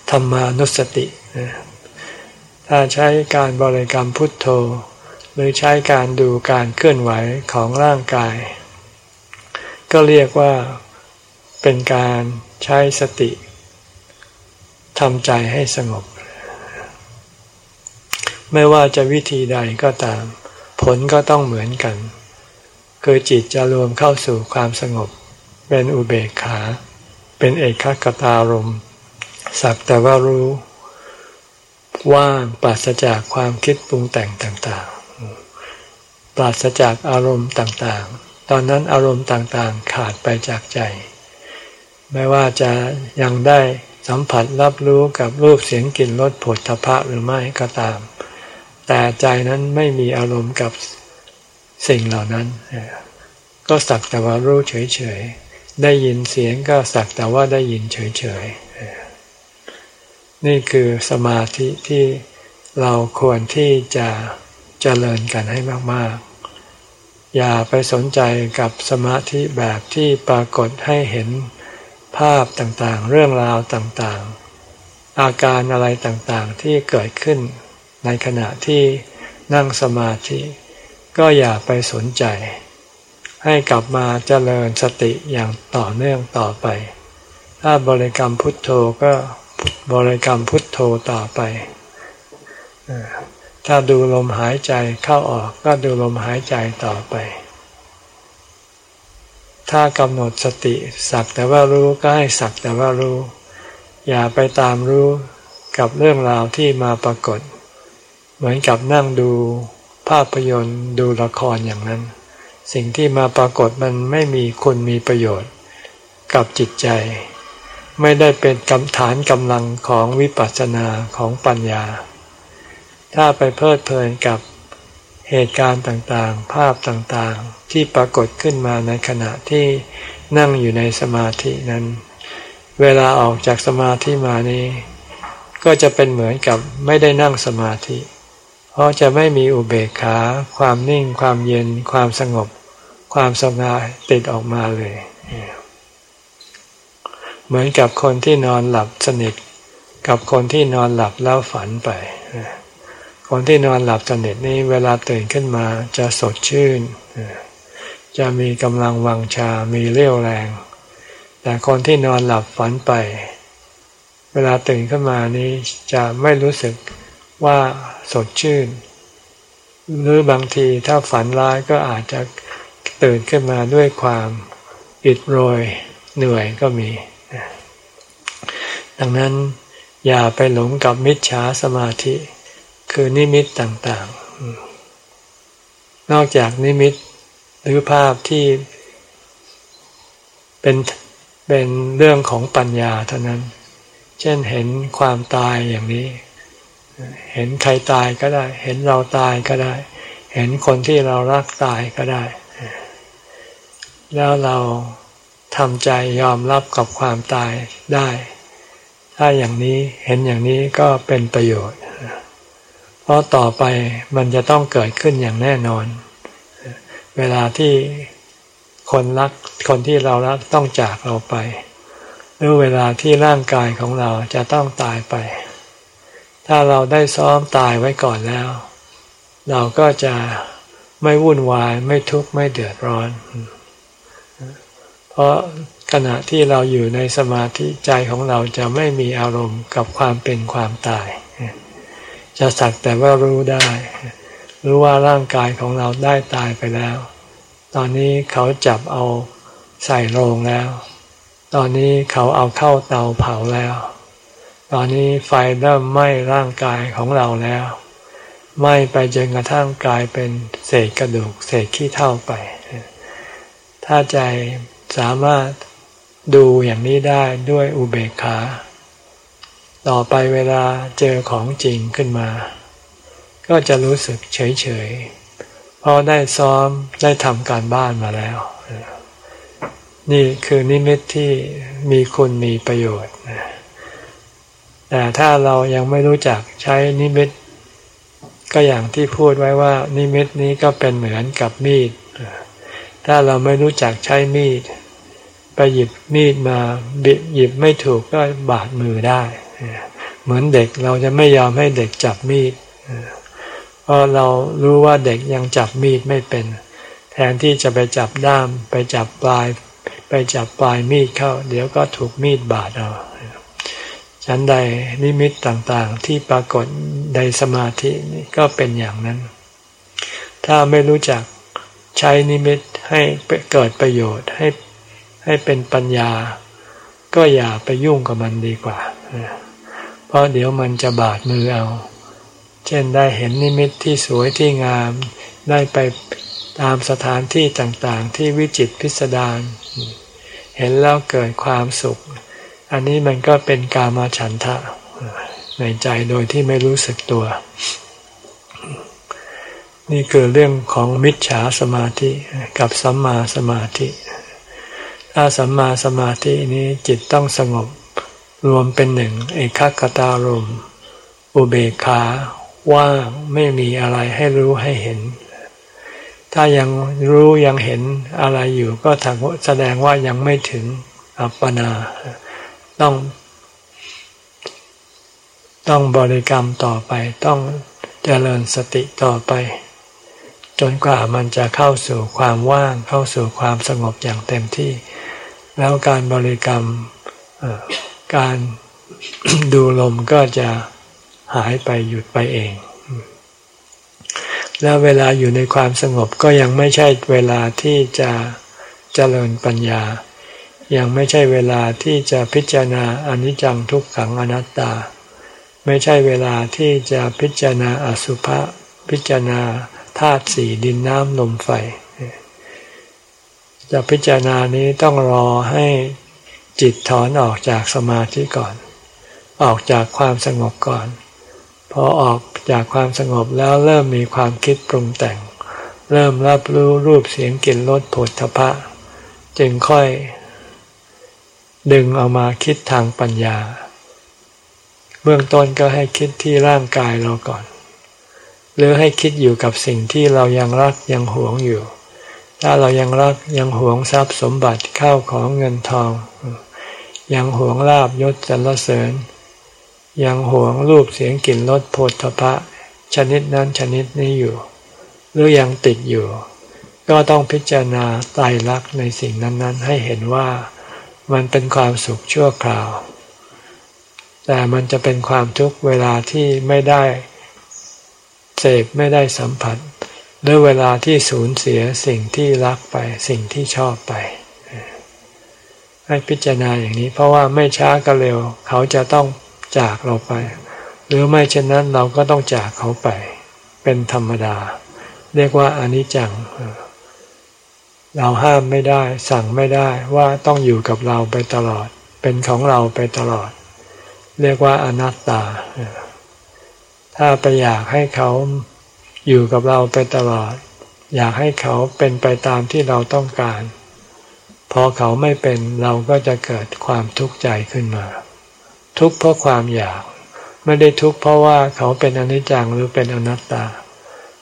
ธรรมานุสติ ถ้าใช้การบริกรรมพุทโธ หรือใช้การดูการเคลื่อนไหวของร่างกาย ก็เรียกว่าเป็นการใช้สติทำใจให้สงบ ไม่ว่าจะวิธีใดก็ตาม ผลก็ต้องเหมือนกัน คือจิตจะรวมเข้าสู่ความสงบ เป็นอุเบกขา เป็นเอกคตารมสักแต่ว่ารู้ ว่างปราศจากความคิดปรุงแต่งต่างๆ ปราศจากอารมณ์ต่างๆ ตอนนั้นอารมณ์ต่างๆขาดไปจากใจ ไม่ว่าจะยังได้สัมผัสรับรู้กับรูปเสียงกลิ่นรสผลทพะหรือไม่ก็ตาม แต่ใจนั้นไม่มีอารมณ์กับสิ่งเหล่านั้น ก็สักแต่ว่ารู้เฉยๆ ได้ยินเสียงก็สักแต่ว่าได้ยินเฉยๆ นี่คือสมาธิที่เราควรที่จะเจริญกันให้มากๆ อย่าไปสนใจกับสมาธิแบบที่ปรากฏให้เห็นภาพต่างๆ เรื่องราวต่างๆ อาการอะไรต่างๆที่เกิดขึ้นในขณะที่นั่งสมาธิ ก็อย่าไปสนใจ ให้กลับมาเจริญสติอย่างต่อเนื่องต่อไป ถ้าบริกรรมพุทโธก็ บริกรรมพุทโธต่อไป ถ้าดูลมหายใจเข้าออกก็ดูลมหายใจต่อไป ถ้ากำหนดสติสักแต่ว่ารู้ก็ให้สักแต่ว่ารู้ อย่าไปตามรู้กับเรื่องราวที่มาปรากฏ เหมือนกับนั่งดูภาพยนตร์ดูละครอย่างนั้น สิ่งที่มาปรากฏมันไม่มีคุณมีประโยชน์ กับจิตใจ ไม่ได้เป็นกำฐานกำลังของวิปัสสนาของปัญญา ถ้าไปเพลิดเพลินกับเหตุการณ์ต่างๆ ภาพต่างๆ ที่ปรากฏขึ้นมาในขณะที่นั่งอยู่ในสมาธินั้น เวลาออกจากสมาธิมานี้ ก็จะเป็นเหมือนกับไม่ได้นั่งสมาธิ เพราะจะไม่มีอุเบกขา ความนิ่ง ความเย็น ความสงบ ความสงบติดออกมาเลย เหมือนกับคนที่นอนหลับสนิท กับคนที่นอนหลับแล้วฝันไป คนที่นอนหลับสนิทนี่เวลาตื่นขึ้นมาจะสดชื่น จะมีกำลังวังชา มีเรี่ยวแรง แต่คนที่นอนหลับฝันไป เวลาตื่นขึ้นมานี้จะไม่รู้สึกว่าสดชื่น หรือบางทีถ้าฝันร้ายก็อาจจะตื่นขึ้นมาด้วยความอิดโรยเหนื่อยก็มี ดังนั้นอย่าไปหลงกับมิจฉาสมาธิ คือนิมิตต่างๆ นอกจากนิมิตหรือภาพที่เป็นเป็นเรื่องของปัญญาเท่านั้น เช่นเห็นความตายอย่างนี้ เห็นใครตายก็ได้ เห็นเราตายก็ได้ เห็นคนที่เรารักตายก็ได้ แล้วเราทำใจยอมรับกับความตายได้ ถ้าอย่างนี้เห็นอย่างนี้ก็เป็นประโยชน์ เพราะต่อไปมันจะต้องเกิดขึ้นอย่างแน่นอน เวลาที่คนรักคนที่เรารักต้องจากเราไป หรือเวลาที่ร่างกายของเราจะต้องตายไป ถ้าเราได้ซ้อมตายไว้ก่อนแล้ว เราก็จะไม่วุ่นวายไม่ทุกข์ไม่เดือดร้อน เพราะ ขณะที่เราอยู่ในสมาธิใจของเราจะไม่มีอารมณ์กับความเป็นความตาย จะสักแต่ว่ารู้ได้ รู้ว่าร่างกายของเราได้ตายไปแล้ว ตอนนี้เขาจับเอาใส่โรงแล้ว ตอนนี้เขาเอาเข้าเตาเผาแล้ว ตอนนี้ไฟเริ่มไหม้ร่างกายของเราแล้วไหม้ไปจนกระทั่งกลายเป็นเศษกระดูกเศษขี้เท่าไป ถ้าใจสามารถ ดูอย่างนี้ได้ด้วยอุเบกขา ต่อไปเวลาเจอของจริงขึ้นมา ก็จะรู้สึกเฉยๆเพราะได้ซ้อมได้ทำการบ้านมาแล้ว นี่คือนิมิตที่มีคุณมีประโยชน์แต่ถ้าเรายังไม่รู้จักใช้นิมิต ก็อย่างที่พูดไว้ว่า นิมิตนี้ก็เป็นเหมือนกับมีด ถ้าเราไม่รู้จักใช้มีด ไปหยิบมีดมาบิหยิบไม่ถูกก็บาดมือได้ เหมือนเด็กเราจะไม่ยอมให้เด็กจับมีดเพราะเรารู้ว่าเด็กยังจับมีดไม่เป็น แทนที่จะไปจับด้าม ไปจับปลาย ไปจับปลายมีดเข้า เดี๋ยวก็ถูกมีดบาดเอาฉันใดนิมิตต่างๆ ที่ปรากฏในสมาธินี่ก็เป็นอย่างนั้น ถ้าไม่รู้จักใช้นิมิตให้เกิดประโยชน์ให้ ให้เป็นปัญญา ก็อย่าไปยุ่งกับมันดีกว่า เพราะเดี๋ยวมันจะบาดมือเอา เช่นได้เห็นนิมิตที่สวยที่งาม ได้ไปตามสถานที่ต่างๆ ที่วิจิตพิสดารเห็นแล้วเกิดความสุข อันนี้มันก็เป็นกามาฉันทะในใจโดยที่ไม่รู้สึกตัว นี่คือเรื่องของมิจฉาสมาธิกับสัมมาสมาธิ ถ้าสัมมาสมาธินี้จิตต้องสงบ รวมเป็นหนึ่ง เอกคตารมอุเบกขาว่างไม่มีอะไรให้รู้ให้เห็น ถ้ายังรู้ยังเห็นอะไรอยู่ก็แสดงว่ายังไม่ถึงอัปปนา ต้อง ต้องบริกรรมต่อไป ต้องเจริญสติต่อไป จนกว่ามันจะเข้าสู่ความว่างเข้าสู่ความสงบอย่างเต็มที่ แล้วการบริกรรมการดูลมก็จะหายไปหยุดไปเอง แล้วเวลาอยู่ในความสงบก็ยังไม่ใช่เวลาที่จะเจริญปัญญา ยังไม่ใช่เวลาที่จะพิจารณาอนิจจังทุกขังอนัตตา ไม่ใช่เวลาที่จะพิจารณาอสุภะพิจารณาธาตุสี่ดินน้ำลมไฟ จะพิจารณานี้ต้องรอให้จิตถอนออกจากสมาธิก่อน ออกจากความสงบก่อน พอออกจากความสงบแล้วเริ่มมีความคิดปรุงแต่ง เริ่มรับรู้รูปเสียงกลิ่นรสผลทพะ จึงค่อย ดึงเอามาคิดทางปัญญา เบื้องต้นก็ให้คิดที่ร่างกายเราก่อน หรือให้คิดอยู่กับสิ่งที่เรายังรักยังหวงอยู่ ถ้าเรายังรักยังหวงทรัพย์สมบัติเข้าของเงินทอง ยังหวงลาบยศสรรเสริญ ยังหวงรูปเสียงกลิ่นรสโผฏฐพะ ชนิดนั้นชนิดนี้อยู่ หรือยังติดอยู่ ก็ต้องพิจารณาไตรลักษณ์ในสิ่งนั้น ๆ ให้เห็นว่ามันเป็นความสุขชั่วคราว แต่มันจะเป็นความทุกข์เวลาที่ไม่ได้เสพไม่ได้สัมผัส หรือเวลาที่สูญเสียสิ่งที่รักไปสิ่งที่ชอบไป ให้พิจารณาอย่างนี้ เพราะว่าไม่ช้าก็เร็ว เขาจะต้องจากเราไป หรือไม่เช่นนั้นเราก็ต้องจากเขาไป เป็นธรรมดา เรียกว่าอนิจจัง เราห้ามไม่ได้ สั่งไม่ได้ว่าต้องอยู่กับเราไปตลอด เป็นของเราไปตลอด เรียกว่าอนัตตา ถ้าไปอยากให้เขา อยู่กับเราไปตลอด อยากให้เขาเป็นไปตามที่เราต้องการ พอเขาไม่เป็นเราก็จะเกิดความทุกข์ใจขึ้นมา ทุกข์เพราะความอยาก ไม่ได้ทุกข์เพราะว่าเขาเป็นอนิจจังหรือเป็นอนัตตา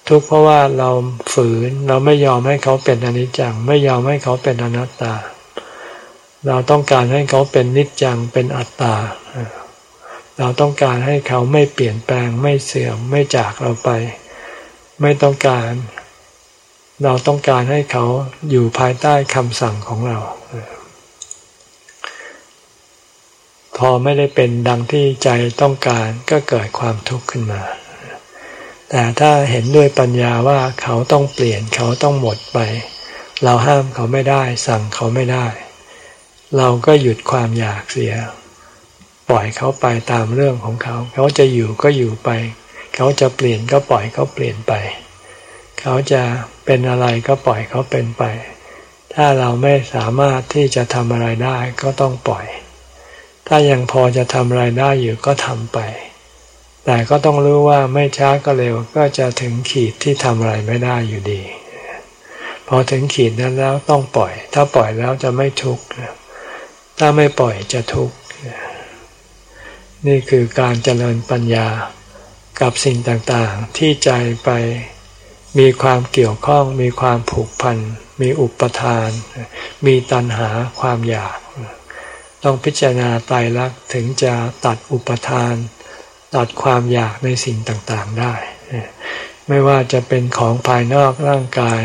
ทุกข์เพราะว่าเราฝืนเราไม่ยอมให้เขาเป็นอนิจจัง ไม่ยอมให้เขาเป็นอนัตตา เราต้องการให้เขาเป็นนิจจังเป็นอัตตาเราต้องการให้เขาไม่เปลี่ยนแปลงไม่เสื่อมไม่จากเราไป ไม่ต้องการ เราต้องการให้เขาอยู่ภายใต้คำสั่งของเรา พอไม่ได้เป็นดังที่ใจต้องการก็เกิดความทุกข์ขึ้นมา แต่ถ้าเห็นด้วยปัญญาว่าเขาต้องเปลี่ยนเขาต้องหมดไป เราห้ามเขาไม่ได้ สั่งเขาไม่ได้ เราก็หยุดความอยากเสีย ปล่อยเขาไปตามเรื่องของเขา เขาจะอยู่ก็อยู่ไป เขาจะเปลี่ยนก็ปล่อยเขาเปลี่ยนไป เขาจะเป็นอะไรก็ปล่อยเขาเป็นไป ถ้าเราไม่สามารถที่จะทำอะไรได้ก็ต้องปล่อย ถ้ายังพอจะทำอะไรได้อยู่ก็ทำไป แต่ก็ต้องรู้ว่าไม่ช้าก็เร็วก็จะถึงขีดที่ทำอะไรไม่ได้อยู่ดี พอถึงขีดนั้นแล้วต้องปล่อย ถ้าปล่อยแล้วจะไม่ทุกข์ถ้าไม่ปล่อยจะทุกข์นี่คือการเจริญปัญญา กับสิ่งต่างๆ ที่ใจไปมีความเกี่ยวข้อง มีความผูกพัน มีอุปทาน มีตัณหาความอยาก ต้องพิจารณาตายรักถึงจะตัดอุปทาน ตัดความอยากในสิ่งต่างๆได้ ไม่ว่าจะเป็นของภายนอกร่างกาย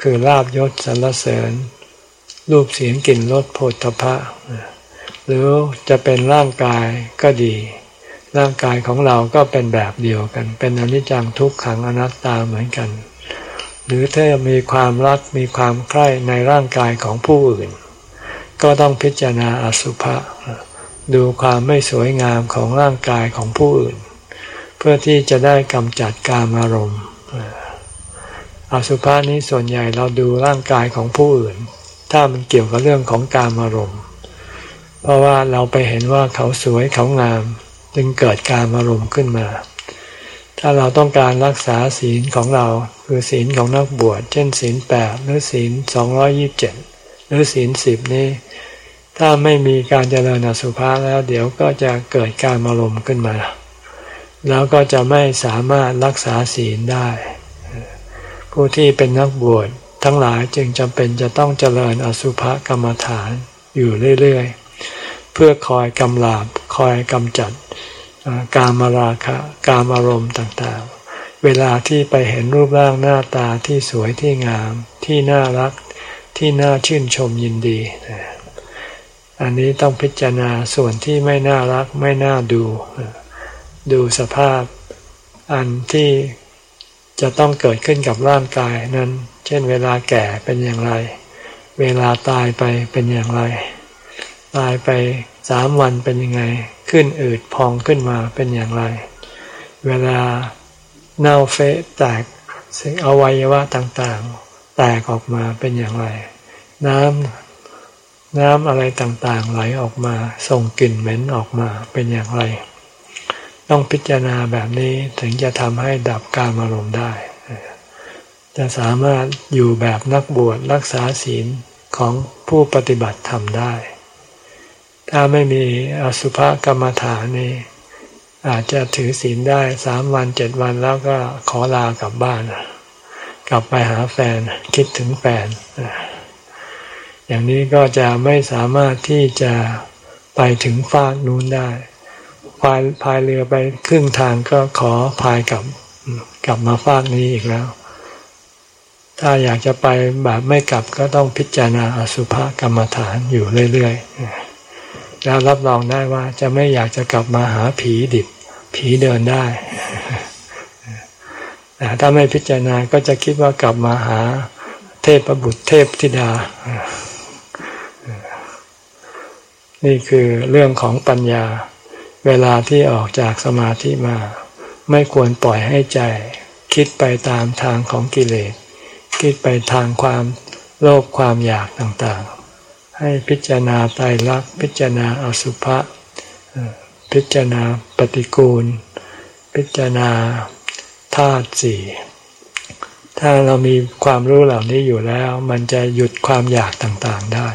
คือลาบยศสรรเสริญ รูปเสียงกลิ่นรสโผฏฐพะหรือจะเป็นร่างกายก็ดี ร่างกายของเราก็เป็นแบบเดียวกัน เป็นอนิจจังทุกขังอนัตตาเหมือนกัน หรือถ้ามีความรักมีความใคร่ในร่างกายของผู้อื่น ก็ต้องพิจารณาอสุภะดูความไม่สวยงามของร่างกายของผู้อื่น เพื่อที่จะได้กำจัดกามอารมณ์อสุภะนี้ส่วนใหญ่เราดูร่างกายของผู้อื่น ถ้ามันเกี่ยวกับเรื่องของกามอารมณ์ เพราะว่าเราไปเห็นว่าเขาสวยเขางาม จึงเกิดการอารมณ์ขึ้นมา ถ้าเราต้องการรักษาศีลของเราคือศีลของนักบวช เช่นศีลแปดหรือศีลสองร้อยิบเจ็ดหรือศีลสิบนี้ ถ้าไม่มีการเจริญอสุภะแล้วเดี๋ยวก็จะเกิดการอารมณ์ขึ้นมา แล้วก็จะไม่สามารถรักษาศีลได้ ผู้ที่เป็นนักบวชทั้งหลายจึงจำเป็นจะต้องเจริญอสุภกรรมฐานอยู่เรื่อย ๆ เพื่อคอยกำลาบ คอยกำจัดการมาราคะการอารมณ์ต่างๆ เวลาที่ไปเห็นรูปร่างหน้าตาที่สวยที่งาม ที่น่ารักที่น่าชื่นชมยินดี อันนี้ต้องพิจารณาส่วนที่ไม่น่ารักไม่น่าดู ดูสภาพอันที่จะต้องเกิดขึ้นกับร่างกายนั้น เช่นเวลาแก่เป็นอย่างไร เวลาตายไปเป็นอย่างไร ตายไป สามวันเป็นยังไง ขึ้นอืดพองขึ้นมาเป็นอย่างไร เวลาเน่าเฟะแตกสิ่งอวัยวะต่างๆ แตกออกมาเป็นอย่างไร น้ำน้ำอะไรต่างๆ ไหลออกมา ส่งกลิ่นเหม็นออกมาเป็นอย่างไร ต้องพิจารณาแบบนี้ถึงจะทำให้ดับการอารมณ์ได้ จะสามารถอยู่แบบนักบวชรักษาศีลของผู้ปฏิบัติธรรมได้ ถ้าไม่มีอสุภกรรมฐานนี่อาจจะถือศีลได้สามวันเจ็ดวันแล้วก็ขอลากลับบ้าน กลับไปหาแฟนคิดถึงแฟน อย่างนี้ก็จะไม่สามารถที่จะไปถึงฟากนู้นได้พายพายเรือไปครึ่งทางก็ขอพายกลับกลับมาฟากนี้อีกแล้ว ถ้าอยากจะไปแบบไม่กลับก็ต้องพิจารณาอสุภกรรมฐานอยู่เรื่อยๆ แล้วรับรองได้ว่าจะไม่อยากจะกลับมาหาผีดิบ ผีเดินได้แต่ถ้าไม่พิจารณาก็จะคิดว่ากลับมาหาเทพบุตรเทพธิดา นี่คือเรื่องของปัญญา เวลาที่ออกจากสมาธิมา ไม่ควรปล่อยให้ใจ คิดไปตามทางของกิเลส คิดไปทางความโลภความอยากต่าง ให้พิจารณาไตรลักษณ์พิจารณาอสุภะพิจารณาปฏิกูล พิจารณาธาตุสี่ถ้าเรามีความรู้เหล่านี้อยู่แล้ว มันจะหยุดความอยากต่างๆได้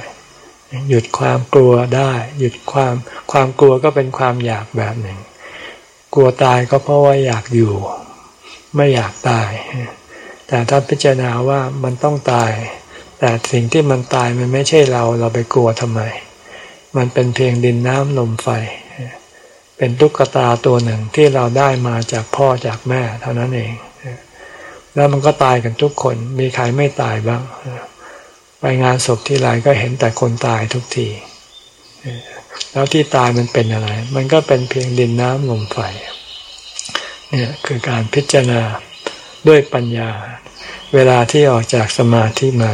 หยุดความกลัวได้ หยุดความความกลัวก็เป็นความอยากแบบหนึ่ง กลัวตายก็เพราะว่าอยากอยู่ ไม่อยากตาย แต่ถ้าพิจารณาว่ามันต้องตาย แต่สิ่งที่มันตายมันไม่ใช่เราเราไปกลัวทำไม มันเป็นเพียงดินน้ำลมไฟ เป็นตุ๊กตาตัวหนึ่งที่เราได้มาจากพ่อจากแม่เท่านั้นเอง แล้วมันก็ตายกันทุกคนมีใครไม่ตายบ้าง ไปงานศพที่ไรก็เห็นแต่คนตายทุกที แล้วที่ตายมันเป็นอะไร มันก็เป็นเพียงดินน้ำลมไฟ เนี่ยคือการพิจารณาด้วยปัญญาเวลาที่ออกจากสมาธิมา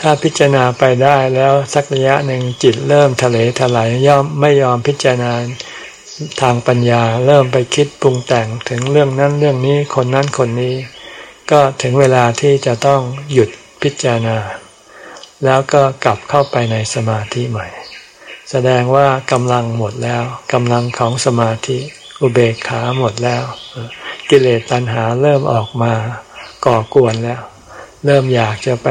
ถ้าพิจารณาไปได้แล้วสักระยะหนึ่งจิตเริ่มทะเลถลายย่อมไม่ยอมพิจารณาทางปัญญา เริ่มไปคิดปรุงแต่งถึงเรื่องนั้นเรื่องนี้คนนั้นคนนี้ ก็ถึงเวลาที่จะต้องหยุดพิจารณา แล้วก็กลับเข้าไปในสมาธิใหม่ แสดงว่ากำลังหมดแล้วกำลังของสมาธิอุเบกขาหมดแล้ว กิเลสตัณหาเริ่มออกมาก่อกวนแล้ว เริ่มอยากจะไป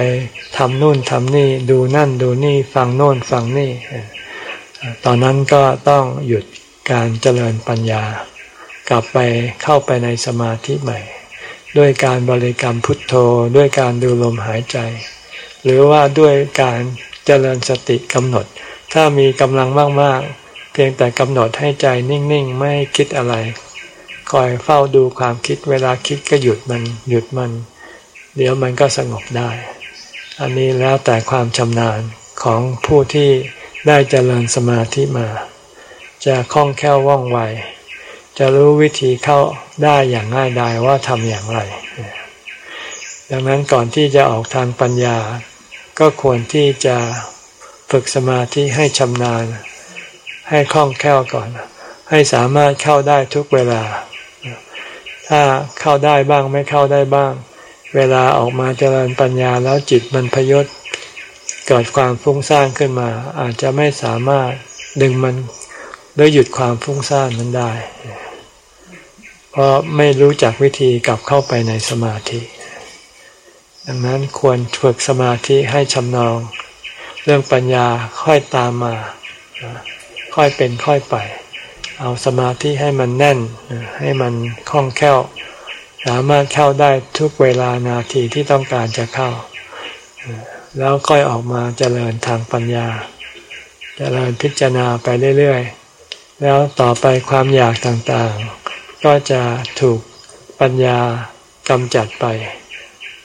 ทำนู่นทำนี่ดูนั่นดูนี่ฟังโน่นฟังนี่ ตอนนั้นก็ต้องหยุดการเจริญปัญญา กลับไปเข้าไปในสมาธิใหม่ ด้วยการบริกรรมพุทโธด้วยการดูลมหายใจ หรือว่าด้วยการเจริญสติกำหนด ถ้ามีกำลังมากๆ เพียงแต่กำหนดให้ใจนิ่งๆ ไม่คิดอะไร คอยเฝ้าดูความคิดเวลาคิดก็หยุดมันหยุดมัน เดี๋ยวมันก็สงบได้ อันนี้แล้วแต่ความชำนาญของผู้ที่ได้เจริญสมาธิมา จะคล่องแคล่วว่องไว จะรู้วิธีเข้าได้อย่างง่ายดายว่าทำอย่างไร ดังนั้นก่อนที่จะออกทางปัญญา ก็ควรที่จะฝึกสมาธิให้ชำนาญ ให้คล่องแคล่วก่อน ให้สามารถเข้าได้ทุกเวลา ถ้าเข้าได้บ้างไม่เข้าได้บ้าง เวลาออกมาเจริญปัญญาแล้วจิตมันพยศเกิดความฟุ้งซ่านขึ้นมา อาจจะไม่สามารถดึงมันหรือหยุดความฟุ้งซ่านนั้นได้ เพราะไม่รู้จักวิธีกลับเข้าไปในสมาธิ ดังนั้นควรฝึกสมาธิให้ชำนอง เรื่องปัญญาค่อยตามมา ค่อยเป็นค่อยไป เอาสมาธิให้มันแน่นให้มันคล่องแคล่ว สามารถเข้าได้ทุกเวลานาทีที่ต้องการจะเข้า แล้วค่อยออกมาเจริญทางปัญญา เจริญพิจารณาไปเรื่อยๆ แล้วต่อไปความอยากต่างๆ ก็จะถูกปัญญากำจัดไป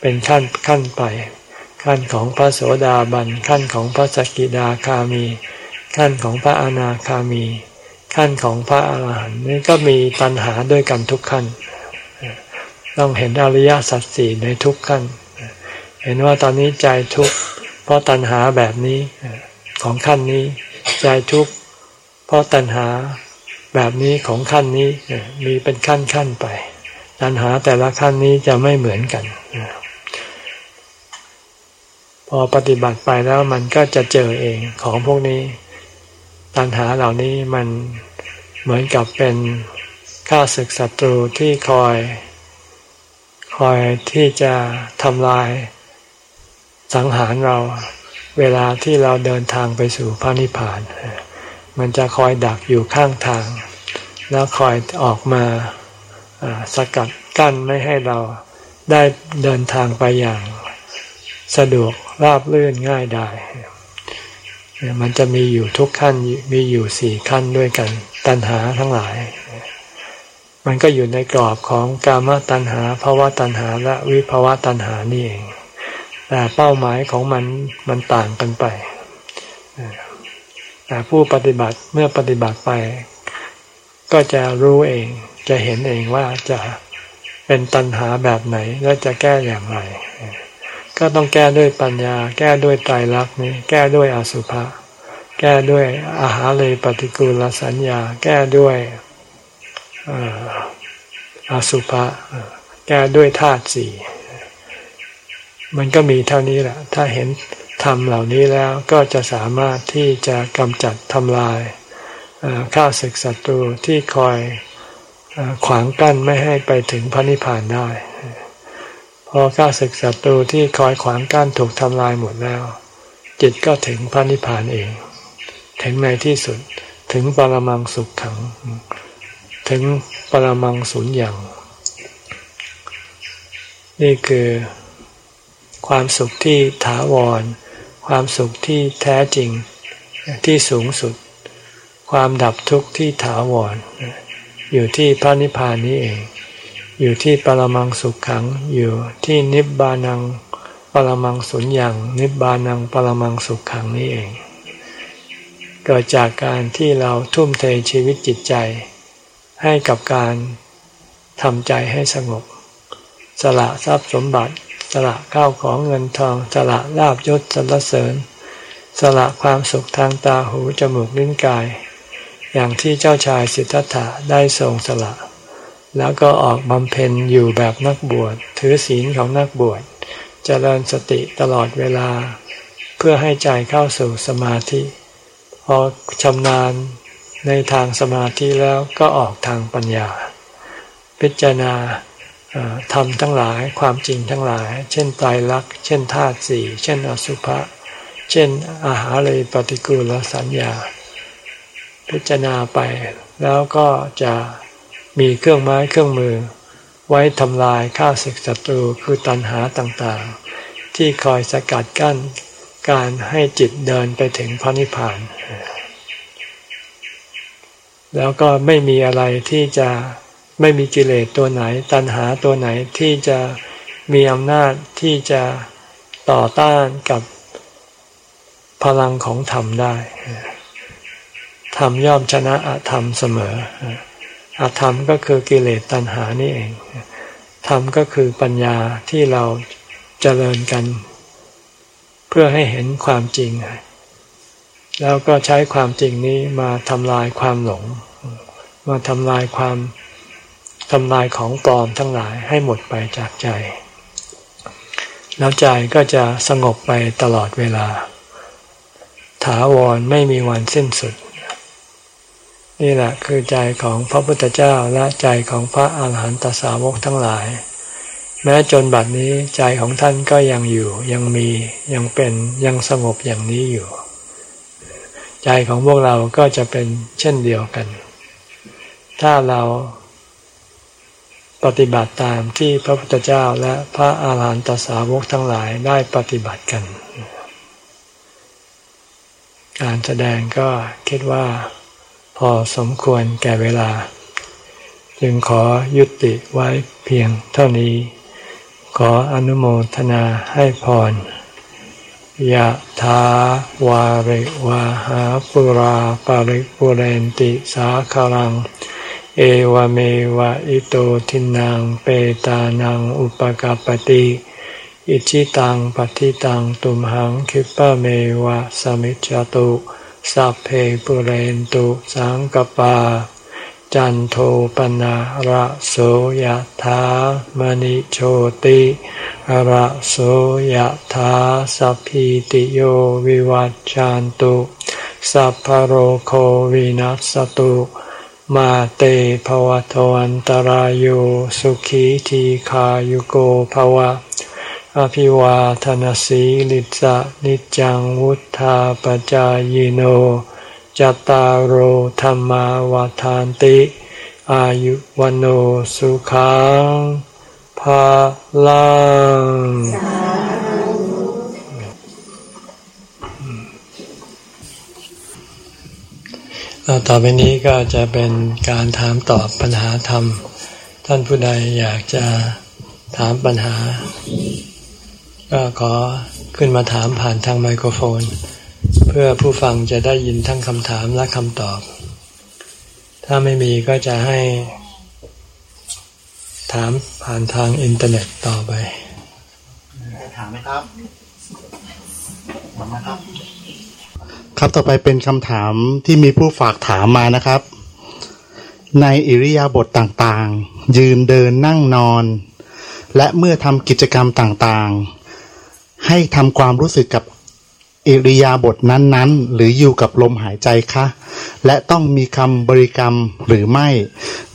เป็นขั้นขั้นไป ขั้นของพระโสดาบัน ขั้นของพระสกิดาคามี ขั้นของพระอนาคามี ขั้นของพระอาหารหันต์นี่ก็มีปัญหาด้วยกันทุกขั้น ต้องเห็นอริยสัจสี่ในทุกขั้น เห็นว่าตอนนี้ใจทุกข์เพราะตัณหาแบบนี้ของขั้นนี้ ใจทุกข์เพราะตัณหาแบบนี้ของขั้นนี้มีเป็นขั้นขั้นไป ตัณหาแต่ละขั้นนี้จะไม่เหมือนกันพอปฏิบัติไปแล้วมันก็จะเจอเองของพวกนี้ ตัณหาเหล่านี้มันเหมือนกับเป็นข้าศึกศัตรูที่คอย คอยที่จะทำลายสังหารเราเวลาที่เราเดินทางไปสู่พระนิพพาน มันจะคอยดักอยู่ข้างทาง แล้วคอยออกมาสกัดกั้นไม่ให้เราได้เดินทางไปอย่าง สะดวกราบรื่นง่ายได้มันจะมีอยู่ทุกขั้นมีอยู่สี่ขั้นด้วยกัน ตัณหาทั้งหลาย มันก็อยู่ในกรอบของกามตัณหาภาวะตัณหาและวิภาวะตัณหานี่เอง แต่เป้าหมายของมันมันต่างกันไป แต่ผู้ปฏิบัติเมื่อปฏิบัติไป ก็จะรู้เองจะเห็นเองว่าจะเป็นตัณหาแบบไหนและจะแก้อย่างไร ก็ต้องแก้ด้วยปัญญา แก้ด้วยไตรลักษณ์นี้แก้ด้วยอสุภะแก้ด้วยอาหารเลยปฏิกูลสัญญา แก้ด้วย อสุภะแก้ด้วยธาตุสี่มันก็มีเท่านี้แหละ ถ้าเห็นธรรมเหล่านี้แล้วก็จะสามารถที่จะกำจัดทำลายข้าศึกศัตรูที่คอยขวางกั้นไม่ให้ไปถึงพระนิพพานได้พอข้าศึกศัตรูที่คอยขวางกั้นถูกทำลายหมดแล้ว จิตก็ถึงพระนิพพานเอง ถึงในที่สุดถึงปรมังสุขขัง ถึงปรมังสุญญ์อย่าง นี่คือความสุขที่ถาวร ความสุขที่แท้จริงที่สูงสุด ความดับทุกข์ที่ถาวร อยู่ที่พระนิพพานนี้เอง อยู่ที่ปรมังสุขขัง อยู่ที่นิบบานังปรมังสุญญ์อย่าง นิบบานังปรมังสุขขังนี้เอง เกิดจากการที่เราทุ่มเทชีวิตจิตใจ ให้กับการทำใจให้สงบ สละทรัพย์สมบัติ สละข้าวของเงินทอง สละลาบยศสรรเสริญ สละความสุขทางตาหูจมูกลิ้นกาย อย่างที่เจ้าชายสิทธัตถะได้ทรงสละ แล้วก็ออกบำเพ็ญอยู่แบบนักบวช ถือศีลของนักบวชเจริญสติตลอดเวลา เพื่อให้ใจเข้าสู่สมาธิ พอชำนาญ ในทางสมาธิแล้วก็ออกทางปัญญา พิจารณาธรรมทั้งหลายความจริงทั้งหลาย เช่นไตรลักษณ์เช่นธาตุสี่เช่นอสุภะเช่นอาหารเลยปฏิกูลสัญญา พิจารณาไปแล้วก็จะมีเครื่องไม้เครื่องมือ ไว้ทำลายข้าศึกศัตรูคือตัณหาต่างๆ ที่คอยสกัดกั้นการให้จิตเดินไปถึงพระนิพพาน แล้วก็ไม่มีอะไรที่จะไม่มีกิเลสตัวไหน ตัณหาตัวไหนที่จะมีอำนาจที่จะต่อต้านกับพลังของธรรมได้ธรรมย่อมชนะอธรรมเสมออธรรมก็คือกิเลสตัณหานี่เองธรรมก็คือปัญญาที่เราเจริญกัน เพื่อให้เห็นความจริง แล้วก็ใช้ความจริงนี้มาทำลายความหลง มาทำลายความทำลายของปลอมทั้งหลายให้หมดไปจากใจ แล้วใจก็จะสงบไปตลอดเวลา ถาวรไม่มีวันสิ้นสุด นี่แหละคือใจของพระพุทธเจ้าและใจของพระอาหารหันตสาวกทั้งหลาย แม้จนบัดนี้ใจของท่านก็ยังอยู่ยังมียังเป็นยังสงบอย่างนี้อยู่ ใจของพวกเราก็จะเป็นเช่นเดียวกัน ถ้าเราปฏิบัติตามที่พระพุทธเจ้าและพระอาหารหันตสาวกทั้งหลายได้ปฏิบัติกัน การแสดงก็คิดว่าพอสมควรแก่เวลา จึงขอยุติไว้เพียงเท่านี้ ขออนุโมทนาให้พร ยะถาวาริวาหาปุราปาริปุเรนติสาคารัง เอวเมวะอิโตทินังเปตานังอุปกาปติอิชิตังปฏิตังตุมหังคิปะเมวะสมิจจตุสัพเพปุเรนตุสังกปา จันโทปนะระโสยธามณิโชติระโสยธาสัพพิติโยวิวัจจันตุสัพพโรโควินัสตุมาเตภวะทวันตารโยสุขีทีขายุโกภวะ อภิวาทนสีลิสะนิจังวุธาปจายโน จตารโหธรรมาวาทานติ อายุวันโอสุขังภาลังต่อไปนี้ก็จะเป็นการถามตอบปัญหาธรรม ท่านผู้ใดอยากจะถามปัญหา ก็ขอขึ้นมาถามผ่านทางไมโครโฟน เพื่อผู้ฟังจะได้ยินทั้งคำถามและคำตอบ ถ้าไม่มีก็จะให้ ถามผ่านทางอินเทอร์เน็ตต่อไปถามไหมครับถามไหมครับ ครับต่อไปเป็นคำถามที่มีผู้ฝากถามมานะครับ ในอิริยาบถต่างๆ ยืนเดินนั่งนอน และเมื่อทำกิจกรรมต่างๆ ให้ทำความรู้สึกกับ อิริยาบถนั้นๆ หรืออยู่กับลมหายใจคะ และต้องมีคำบริกรรมหรือไม่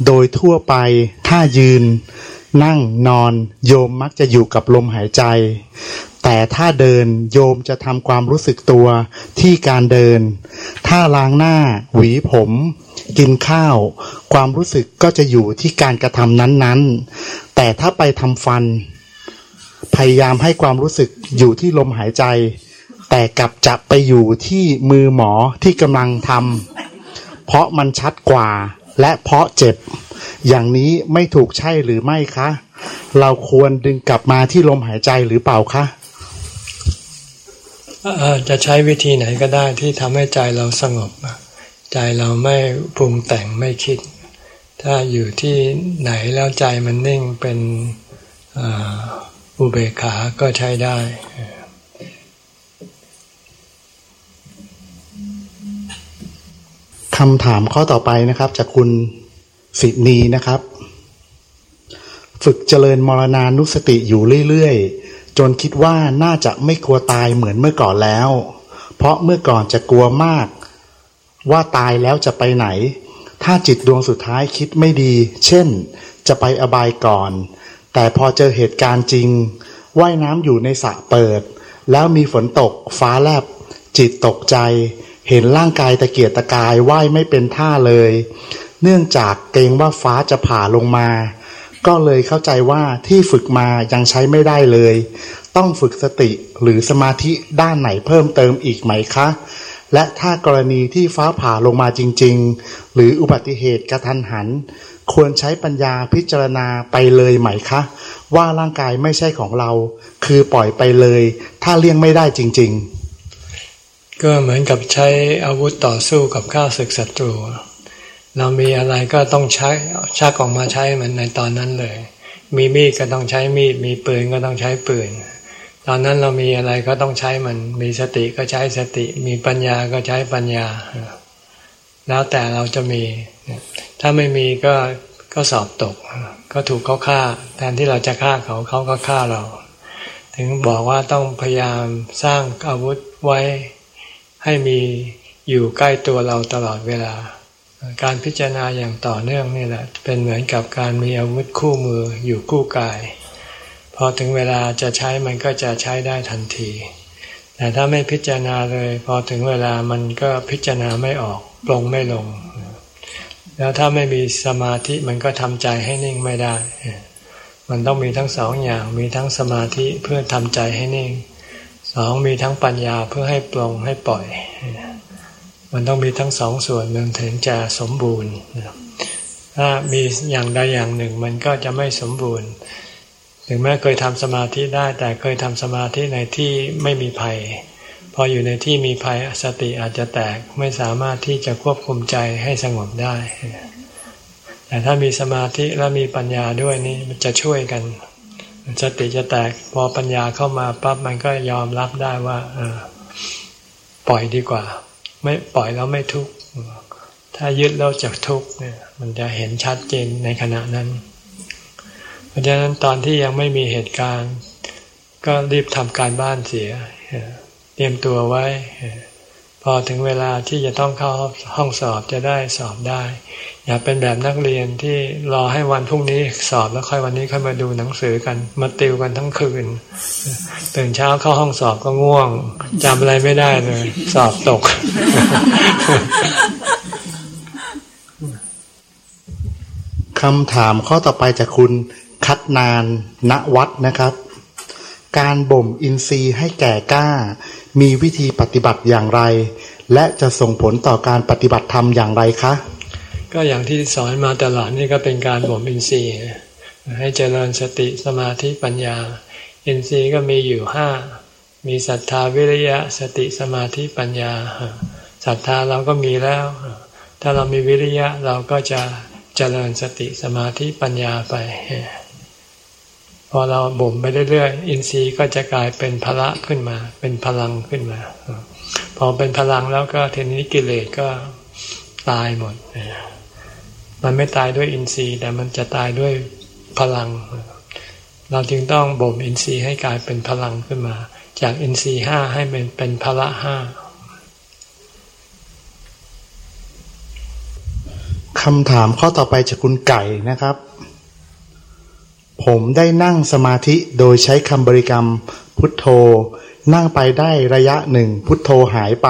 โดยทั่วไปถ้ายืน นั่งนอน โยมมักจะอยู่กับลมหายใจ แต่ถ้าเดินโยมจะทำความรู้สึกตัวที่การเดิน ถ้าล้างหน้า หวีผม กินข้าว ความรู้สึกก็จะอยู่ที่การกระทำนั้นๆ แต่ถ้าไปทำฟัน พยายามให้ความรู้สึกอยู่ที่ลมหายใจ แต่กลับจะไปอยู่ที่มือหมอที่กำลังทำเพราะมันชัดกว่า และเพราะเจ็บ อย่างนี้ไม่ถูกใช่หรือไม่คะ เราควรดึงกลับมาที่ลมหายใจหรือเปล่าคะจะใช้วิธีไหนก็ได้ที่ทำให้ใจเราสงบ ใจเราไม่ปรุงแต่งไม่คิด ถ้าอยู่ที่ไหนแล้วใจมันนิ่งเป็นอุเบกขาก็ใช้ได้ คำถามข้อต่อไปนะครับ จากคุณสินีนะครับ ฝึกเจริญมรณานุสติอยู่เรื่อยๆ จนคิดว่าน่าจะไม่กลัวตายเหมือนเมื่อก่อนแล้ว เพราะเมื่อก่อนจะกลัวมาก ว่าตายแล้วจะไปไหน ถ้าจิตดวงสุดท้ายคิดไม่ดี เช่น จะไปอบายก่อน แต่พอเจอเหตุการณ์จริงว่ายน้ำอยู่ในสระเปิด แล้วมีฝนตกฟ้าแลบจิตตกใจ เห็นร่างกายตะเกียกตะกายว่ายไม่เป็นท่าเลย เนื่องจากเกรงว่าฟ้าจะผ่าลงมา ก็เลยเข้าใจว่าที่ฝึกมายังใช้ไม่ได้เลย ต้องฝึกสติหรือสมาธิด้านไหนเพิ่มเติมอีกไหมคะ และถ้ากรณีที่ฟ้าผ่าลงมาจริง ๆ หรืออุบัติเหตุกระทันหัน ควรใช้ปัญญาพิจารณาไปเลยไหมคะ ว่าร่างกายไม่ใช่ของเรา คือปล่อยไปเลย ถ้าเลี่ยงไม่ได้จริง ๆ ก็เหมือนกับใช้อาวุธต่อสู้กับข้าศึกศัตรู เรามีอะไรก็ต้องใช้ชักออกมาใช้มันในตอนนั้นเลย มีมีดก็ต้องใช้มีด มีปืนก็ต้องใช้ปืน ตอนนั้นเรามีอะไรก็ต้องใช้มัน มีสติก็ใช้สติ มีปัญญาก็ใช้ปัญญา แล้วแต่เราจะมี ถ้าไม่มีก็ก็สอบตก ก็ถูกเขาฆ่า แทนที่เราจะฆ่าเขาเขาก็ฆ่าเรา ถึงบอกว่าต้องพยายามสร้างอาวุธไว้ ให้มีอยู่ใกล้ตัวเราตลอดเวลา การพิจารณาอย่างต่อเนื่องนี่แหละ เป็นเหมือนกับการมีอาวุธคู่มืออยู่คู่กาย พอถึงเวลาจะใช้มันก็จะใช้ได้ทันที แต่ถ้าไม่พิจารณาเลย พอถึงเวลามันก็พิจารณาไม่ออกปลงไม่ลง แล้วถ้าไม่มีสมาธิมันก็ทำใจให้นิ่งไม่ได้ มันต้องมีทั้งสองอย่างมีทั้งสมาธิเพื่อทำใจให้นิ่ง สองมีทั้งปัญญาเพื่อให้ปลงให้ปล่อย มันต้องมีทั้งสองส่วนมันถึงจะสมบูรณ์ ถ้ามีอย่างใดอย่างหนึ่งมันก็จะไม่สมบูรณ์ ถึงแม้เคยทำสมาธิได้ แต่เคยทำสมาธิในที่ไม่มีภัย พออยู่ในที่มีภัยสติอาจจะแตกไม่สามารถที่จะควบคุมใจให้สงบได้ แต่ถ้ามีสมาธิและมีปัญญาด้วยนี่มันจะช่วยกัน สติจะแตกพอปัญญาเข้ามาปั๊บมันก็ยอมรับได้ว่าอปล่อยดีกว่า ไม่ปล่อยแล้วไม่ทุกข์ถ้ายึดแล้วจะทุกข์เนี่ย มันจะเห็นชัดเจนในขณะนั้น เพราะฉะนั้นตอนที่ยังไม่มีเหตุการณ์ ก็รีบทำการบ้านเสีย เตรียมตัวไว้ อถึงเวลาที่จะต้องเข้าห้องสอบจะได้สอบได้ อย่าเป็นแบบนักเรียนที่รอให้วันพรุ่งนี้สอบแล้วค่อยวันนี้ค่อยมาดูหนังสือกันมาติวกันทั้งคืนตื่นเช้าเข้าห้องสอบก็ง่วงจำอะไรไม่ได้เลย สอบตก คำถามข้อต่อไปจากคุณคัดนานณวัดนะครับ การบ่มอินทรีย์ให้แก่กล้า มีวิธีปฏิบัติอย่างไร และจะส่งผลต่อการปฏิบัติธรรมอย่างไรคะ ก็อย่างที่สอนมาตลอดนี่ก็เป็นการบ่มอินทรีย์ ให้เจริญสติสมาธิปัญญา อินทรีย์ก็มีอยู่ห้ามีศรัทธาวิริยะสติสมาธิปัญญาศรัทธาเราก็มีแล้ว ถ้าเรามีวิริยะเราก็จะเจริญสติสมาธิปัญญาไป พอเราบ่มไปเรื่อยๆอินทรีย์ก็จะกลายเป็นพละขึ้นมา เป็นพลังขึ้นมา พอเป็นพลังแล้วก็ทีนี้กิเลสก็ตายหมด มันไม่ตายด้วยอินทรีย์แต่มันจะตายด้วยพลัง เราจึงต้องบ่มอินทรีย์ให้กลายเป็นพลังขึ้นมา จากอินทรีย์ห้าให้เป็นเป็นพละห้าคำถามข้อต่อไปจากคุณไก่นะครับ ผมได้นั่งสมาธิโดยใช้คำบริกรรมพุทโธ นั่งไปได้ระยะหนึ่งพุทโธหายไป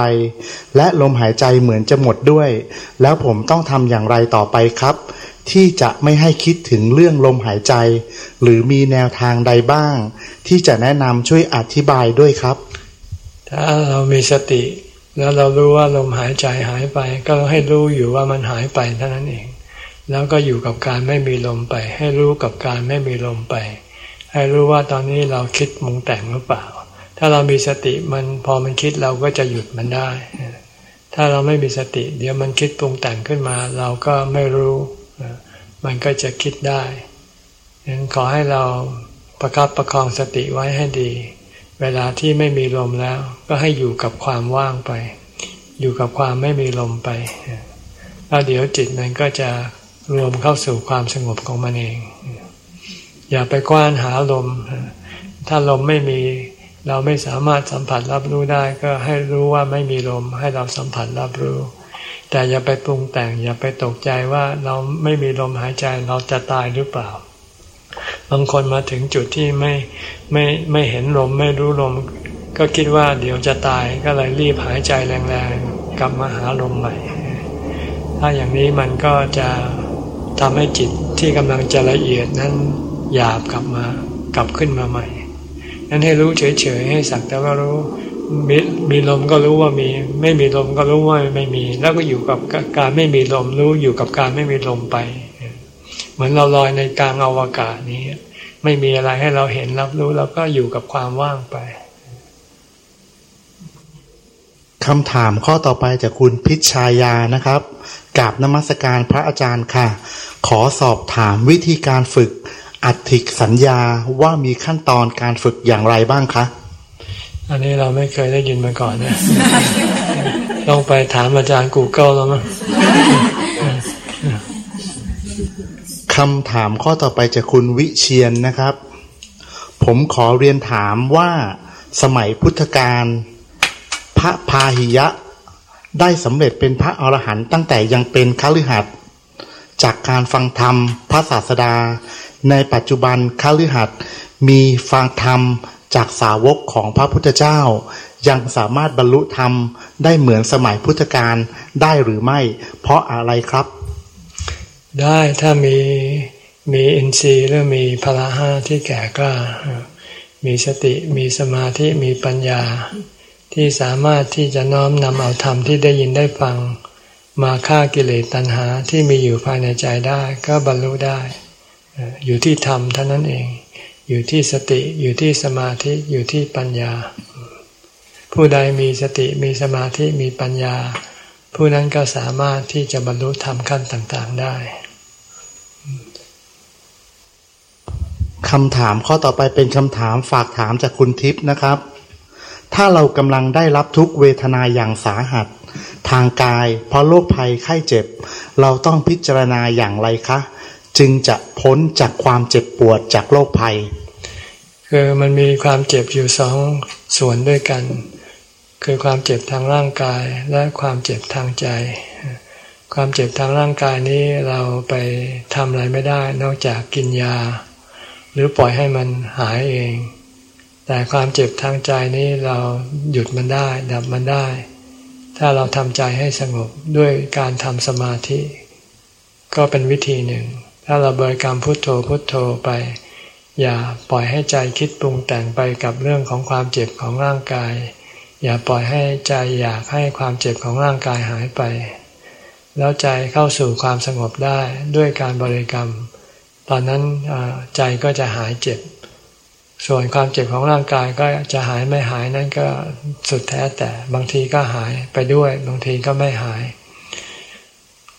และลมหายใจเหมือนจะหมดด้วย แล้วผมต้องทำอย่างไรต่อไปครับ ที่จะไม่ให้คิดถึงเรื่องลมหายใจ หรือมีแนวทางใดบ้าง ที่จะแนะนำช่วยอธิบายด้วยครับ ถ้าเรามีสติ แล้วเรารู้ว่าลมหายใจหายไป ก็ให้รู้อยู่ว่ามันหายไปเท่านั้นเอง แล้วก็อยู่กับการไม่มีลมไป ให้รู้กับการไม่มีลมไป ให้รู้ว่าตอนนี้เราคิดมุงแต่งหรือเปล่า ถ้าเรามีสติมันพอมันคิดเราก็จะหยุดมันได้ ถ้าเราไม่มีสติ เดี๋ยวมันคิดปรุงแต่งขึ้นมา เราก็ไม่รู้ มันก็จะคิดได้ฉะนั้นขอให้เราประคับประคองสติไว้ให้ดี เวลาที่ไม่มีลมแล้ว ก็ให้อยู่กับความว่างไป อยู่กับความไม่มีลมไปแล้วเดี๋ยวจิตมันก็จะ รวมเข้าสู่ความสงบของมันเอง อย่าไปกว้านหาลม ถ้าลมไม่มีเราไม่สามารถสัมผัสรับรู้ได้ก็ให้รู้ว่าไม่มีลม ให้เราสัมผัสรับรู้ แต่อย่าไปปรุงแต่ง อย่าไปตกใจว่าเราไม่มีลมหายใจเราจะตายหรือเปล่า บางคนมาถึงจุดที่ไม่ไม่ไม่เห็นลมไม่รู้ลม ก็คิดว่าเดี๋ยวจะตายก็เลยรีบหายใจแรงๆกลับมาหาลมใหม่ ถ้าอย่างนี้มันก็จะ ทำให้จิตที่กำลังจะละเอียดนั้นหยาบกลับมากลับขึ้นมาใหม่ นั้นให้รู้เฉยๆให้สักแต่ว่ารู้มีมีลมก็รู้ว่ามี ไม่มีลมก็รู้ว่าไม่มี แล้วก็อยู่กับการไม่มีลมรู้อยู่กับการไม่มีลมไป เหมือนเราลอยในกลางอวกาศนี้ ไม่มีอะไรให้เราเห็นรับรู้แล้วก็อยู่กับความว่างไปคำถามข้อต่อไปจากคุณพิชายานะครับ กราบนมัสการพระอาจารย์ค่ะ ขอสอบถามวิธีการฝึกอัติสัญญาว่ามีขั้นตอนการฝึกอย่างไรบ้างคะ อันนี้เราไม่เคยได้ยินมาก่อนนะต้องไปถามอาจารย์กูเกิลแล้วมั้งคำถามข้อต่อไปจากคุณวิเชียนนะครับ ผมขอเรียนถามว่าสมัยพุทธกาลพระพาหิยะ ได้สำเร็จเป็นพระอรหันต์ตั้งแต่ยังเป็นคฤหัสถ์จากการฟังธรรมพระศาสดา ในปัจจุบันคฤหัสถ์มีฟังธรรมจากสาวกของพระพุทธเจ้า ยังสามารถบรรลุธรรมได้เหมือนสมัยพุทธกาลได้หรือไม่ เพราะอะไรครับ ได้ถ้ามีมีอินทรีย์หรือมีพละห้าที่แก่กล้า มีสติมีสมาธิมีปัญญา ที่สามารถที่จะน้อมนำเอาธรรมที่ได้ยินได้ฟัง มาฆ่ากิเลสตัณหาที่มีอยู่ภายในใจได้ก็บรรลุได้ อยู่ที่ธรรมเท่านั้นเอง อยู่ที่สติอยู่ที่สมาธิอยู่ที่ปัญญา ผู้ใดมีสติมีสมาธิมีปัญญา ผู้นั้นก็สามารถที่จะบรรลุธรรมขั้นต่างๆได้คำถามข้อต่อไปเป็นคำถามฝากถามจากคุณทิพย์นะครับ ถ้าเรากำลังได้รับทุกเวทนาอย่างสาหัส ทางกาย เพราะโรคภัยไข้เจ็บ เราต้องพิจารณาอย่างไรคะ จึงจะพ้นจากความเจ็บปวดจากโรคภัย คือมันมีความเจ็บอยู่สองส่วนด้วยกัน คือความเจ็บทางร่างกายและความเจ็บทางใจ ความเจ็บทางร่างกายนี้เราไปทำอะไรไม่ได้ นอกจากกินยา หรือปล่อยให้มันหายเอง แต่ความเจ็บทางใจนี้เราหยุดมันได้ ดับมันได้ ถ้าเราทำใจให้สงบด้วยการทำสมาธิ ก็เป็นวิธีหนึ่ง ถ้าเราเบริกรรมพุทโธพุทโธไป อย่าปล่อยให้ใจคิดปรุงแต่งไปกับเรื่องของความเจ็บของร่างกาย อย่าปล่อยให้ใจอยากให้ความเจ็บของร่างกายหายไป แล้วใจเข้าสู่ความสงบได้ด้วยการบริกรรม ตอนนั้นใจก็จะหายเจ็บ ส่วนความเจ็บของร่างกายก็จะหายไม่หายนั่นก็สุดแท้แต่บางทีก็หายไปด้วย บางทีก็ไม่หาย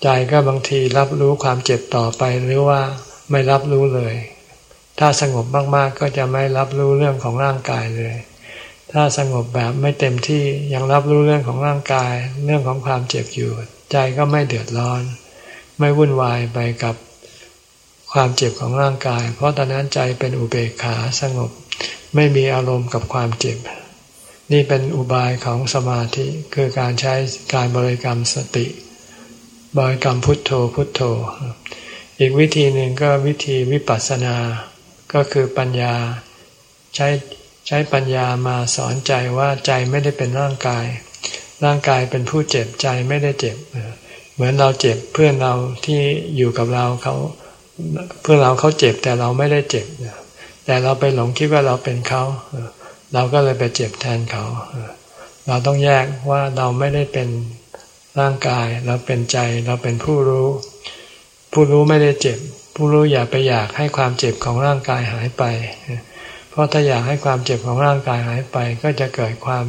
ใจก็บางทีรับรู้ความเจ็บต่อไปหรือว่าไม่รับรู้เลย ถ้าสงบมากๆก็จะไม่รับรู้เรื่องของร่างกายเลย ถ้าสงบแบบไม่เต็มที่ยังรับรู้เรื่องของร่างกาย เรื่องของความเจ็บอยู่ ใจก็ไม่เดือดร้อน ไม่วุ่นวายไปกับ ความเจ็บของร่างกาย เพราะตอนนั้นใจเป็นอุเบกขาสงบ ไม่มีอารมณ์กับความเจ็บ นี่เป็นอุบายของสมาธิคือการใช้การบริกรรมสติ บริกรรมพุทโธพุทโธ อีกวิธีหนึ่งก็วิธีวิปัสสนา ก็คือปัญญาใช้ใช้ปัญญามาสอนใจว่าใจไม่ได้เป็นร่างกาย ร่างกายเป็นผู้เจ็บใจไม่ได้เจ็บ เหมือนเราเจ็บเพื่อนเราที่อยู่กับเราเขา เพื่อเราเขาเจ็บแต่เราไม่ได้เจ็บแต่เราไปหลงคิดว่าเราเป็นเขาเราก็เลยไปเจ็บแทนเขา เราต้องแยกว่าเราไม่ได้เป็นร่างกาย เราเป็นใจเราเป็นผู้รู้ ผู้รู้ไม่ได้เจ็บ ผู้รู้อย่าไปอยากให้ความเจ็บของร่างกายหายไป เพราะถ้าอยากให้ความเจ็บของร่างกายหายไป ก็จะเกิดความ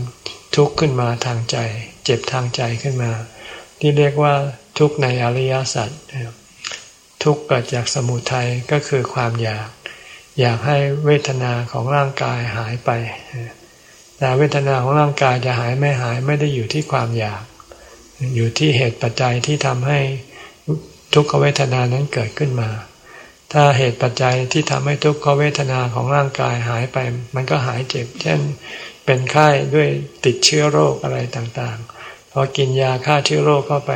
ทุกข์ขึ้นมาทางใจ เจ็บทางใจขึ้นมา ที่เรียกว่าทุกข์ในอริยสัจ ทุกข์เกิดจากสมุทัยก็คือความอยาก อยากให้เวทนาของร่างกายหายไปแต่เวทนาของร่างกายจะหายไม่หายไม่ได้อยู่ที่ความอยาก อยู่ที่เหตุปัจจัยที่ทำให้ทุกขเวทนานั้นเกิดขึ้นมา ถ้าเหตุปัจจัยที่ทำให้ทุกขเวทนาของร่างกายหายไป มันก็หายเจ็บ เช่น เป็นไข้ด้วยติดเชื้อโรคอะไรต่างๆ พอกินยาฆ่าเชื้อโรคเข้าไป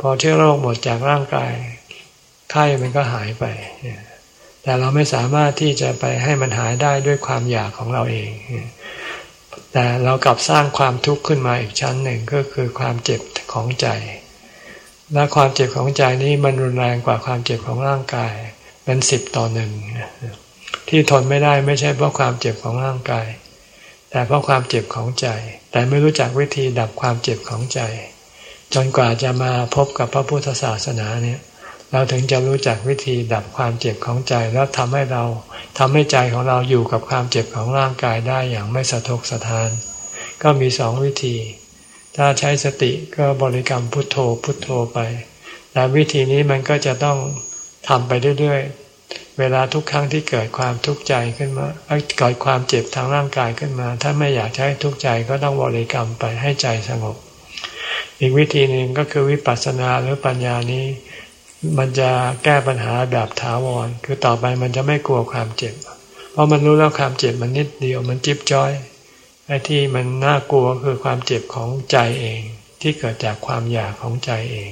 พอเชื้อโรคหมดจากร่างกาย ไข้มันก็หายไป แต่เราไม่สามารถที่จะไปให้มันหายได้ด้วยความอยากของเราเอง แต่เรากลับสร้างความทุกข์ขึ้นมาอีกชั้นหนึ่งก็คือความเจ็บของใจ และความเจ็บของใจนี้มันรุนแรงกว่าความเจ็บของร่างกายเป็นสิบต่อหนึ่งที่ทนไม่ได้ไม่ใช่เพราะความเจ็บของร่างกาย แต่เพราะความเจ็บของใจ แต่ไม่รู้จักวิธีดับความเจ็บของใจ จนกว่าจะมาพบกับพระพุทธศาสนาเนี่ย เราถึงจะรู้จักวิธีดับความเจ็บของใจแล้วทำให้เราทำให้ใจของเราอยู่กับความเจ็บของร่างกายได้อย่างไม่สะทกสะทาน ก็มีสองวิธี ถ้าใช้สติก็บริกรรมพุทโธพุทโธไปแต่วิธีนี้มันก็จะต้องทำไปเรื่อยๆ เวลาทุกครั้งที่เกิดความทุกข์ใจขึ้นมาเกิดความเจ็บทางร่างกายขึ้นมา ถ้าไม่อยากใช้ทุกข์ใจก็ต้องบริกรรมไปให้ใจสงบ อีกวิธีหนึ่งก็คือวิปัสสนาหรือปัญญานี้ มันจะแก้ปัญหาแบบถาวร คือต่อไปมันจะไม่กลัวความเจ็บ เพราะมันรู้แล้วความเจ็บมันนิดเดียวมันจิ๊บจ้อยไอ้ที่มันน่ากลัวคือความเจ็บของใจเอง ที่เกิดจากความอยากของใจเอง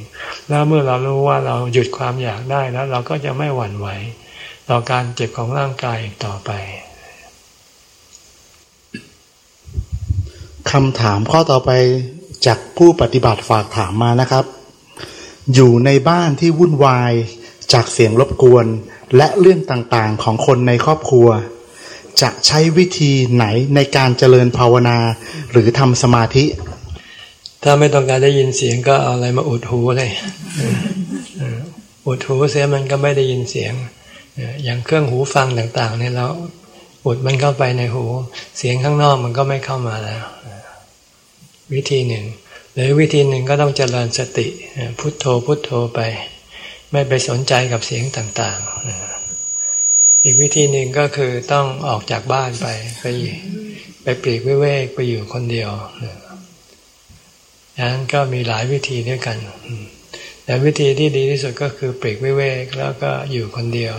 แล้วเมื่อเรารู้ว่าเราหยุดความอยากได้แล้ว เราก็จะไม่หวั่นไหวต่อการเจ็บของร่างกายอีกต่อไปคำถามข้อต่อไปจากผู้ปฏิบัติฝากถามมานะครับ อยู่ในบ้านที่วุ่นวายจากเสียงรบกวน และเรื่องต่างๆของคนในครอบครัว จะใช้วิธีไหนในการเจริญภาวนาหรือทำสมาธิ ถ้าไม่ต้องการได้ยินเสียงก็เอาอะไรมาอุดหูเลยอุดหูเสียมันก็ไม่ได้ยินเสียง อย่างเครื่องหูฟังต่าง ๆ เนี่ยเราอุดมันเข้าไปในหู เสียงข้างนอกมันก็ไม่เข้ามาแล้ว วิธีหนึ่ง หรือวิธีหนึ่งก็ต้องเจริญสติพุทโธพุทโธไป ไม่ไปสนใจกับเสียงต่างๆ อีกวิธีหนึ่งก็คือต้องออกจากบ้านไปไปไปปลีกวิเวกไปอยู่คนเดียวนั้นก็มีหลายวิธีด้วยกัน แต่วิธีที่ดีที่สุดก็คือปลีกวิเวกแล้วก็อยู่คนเดียว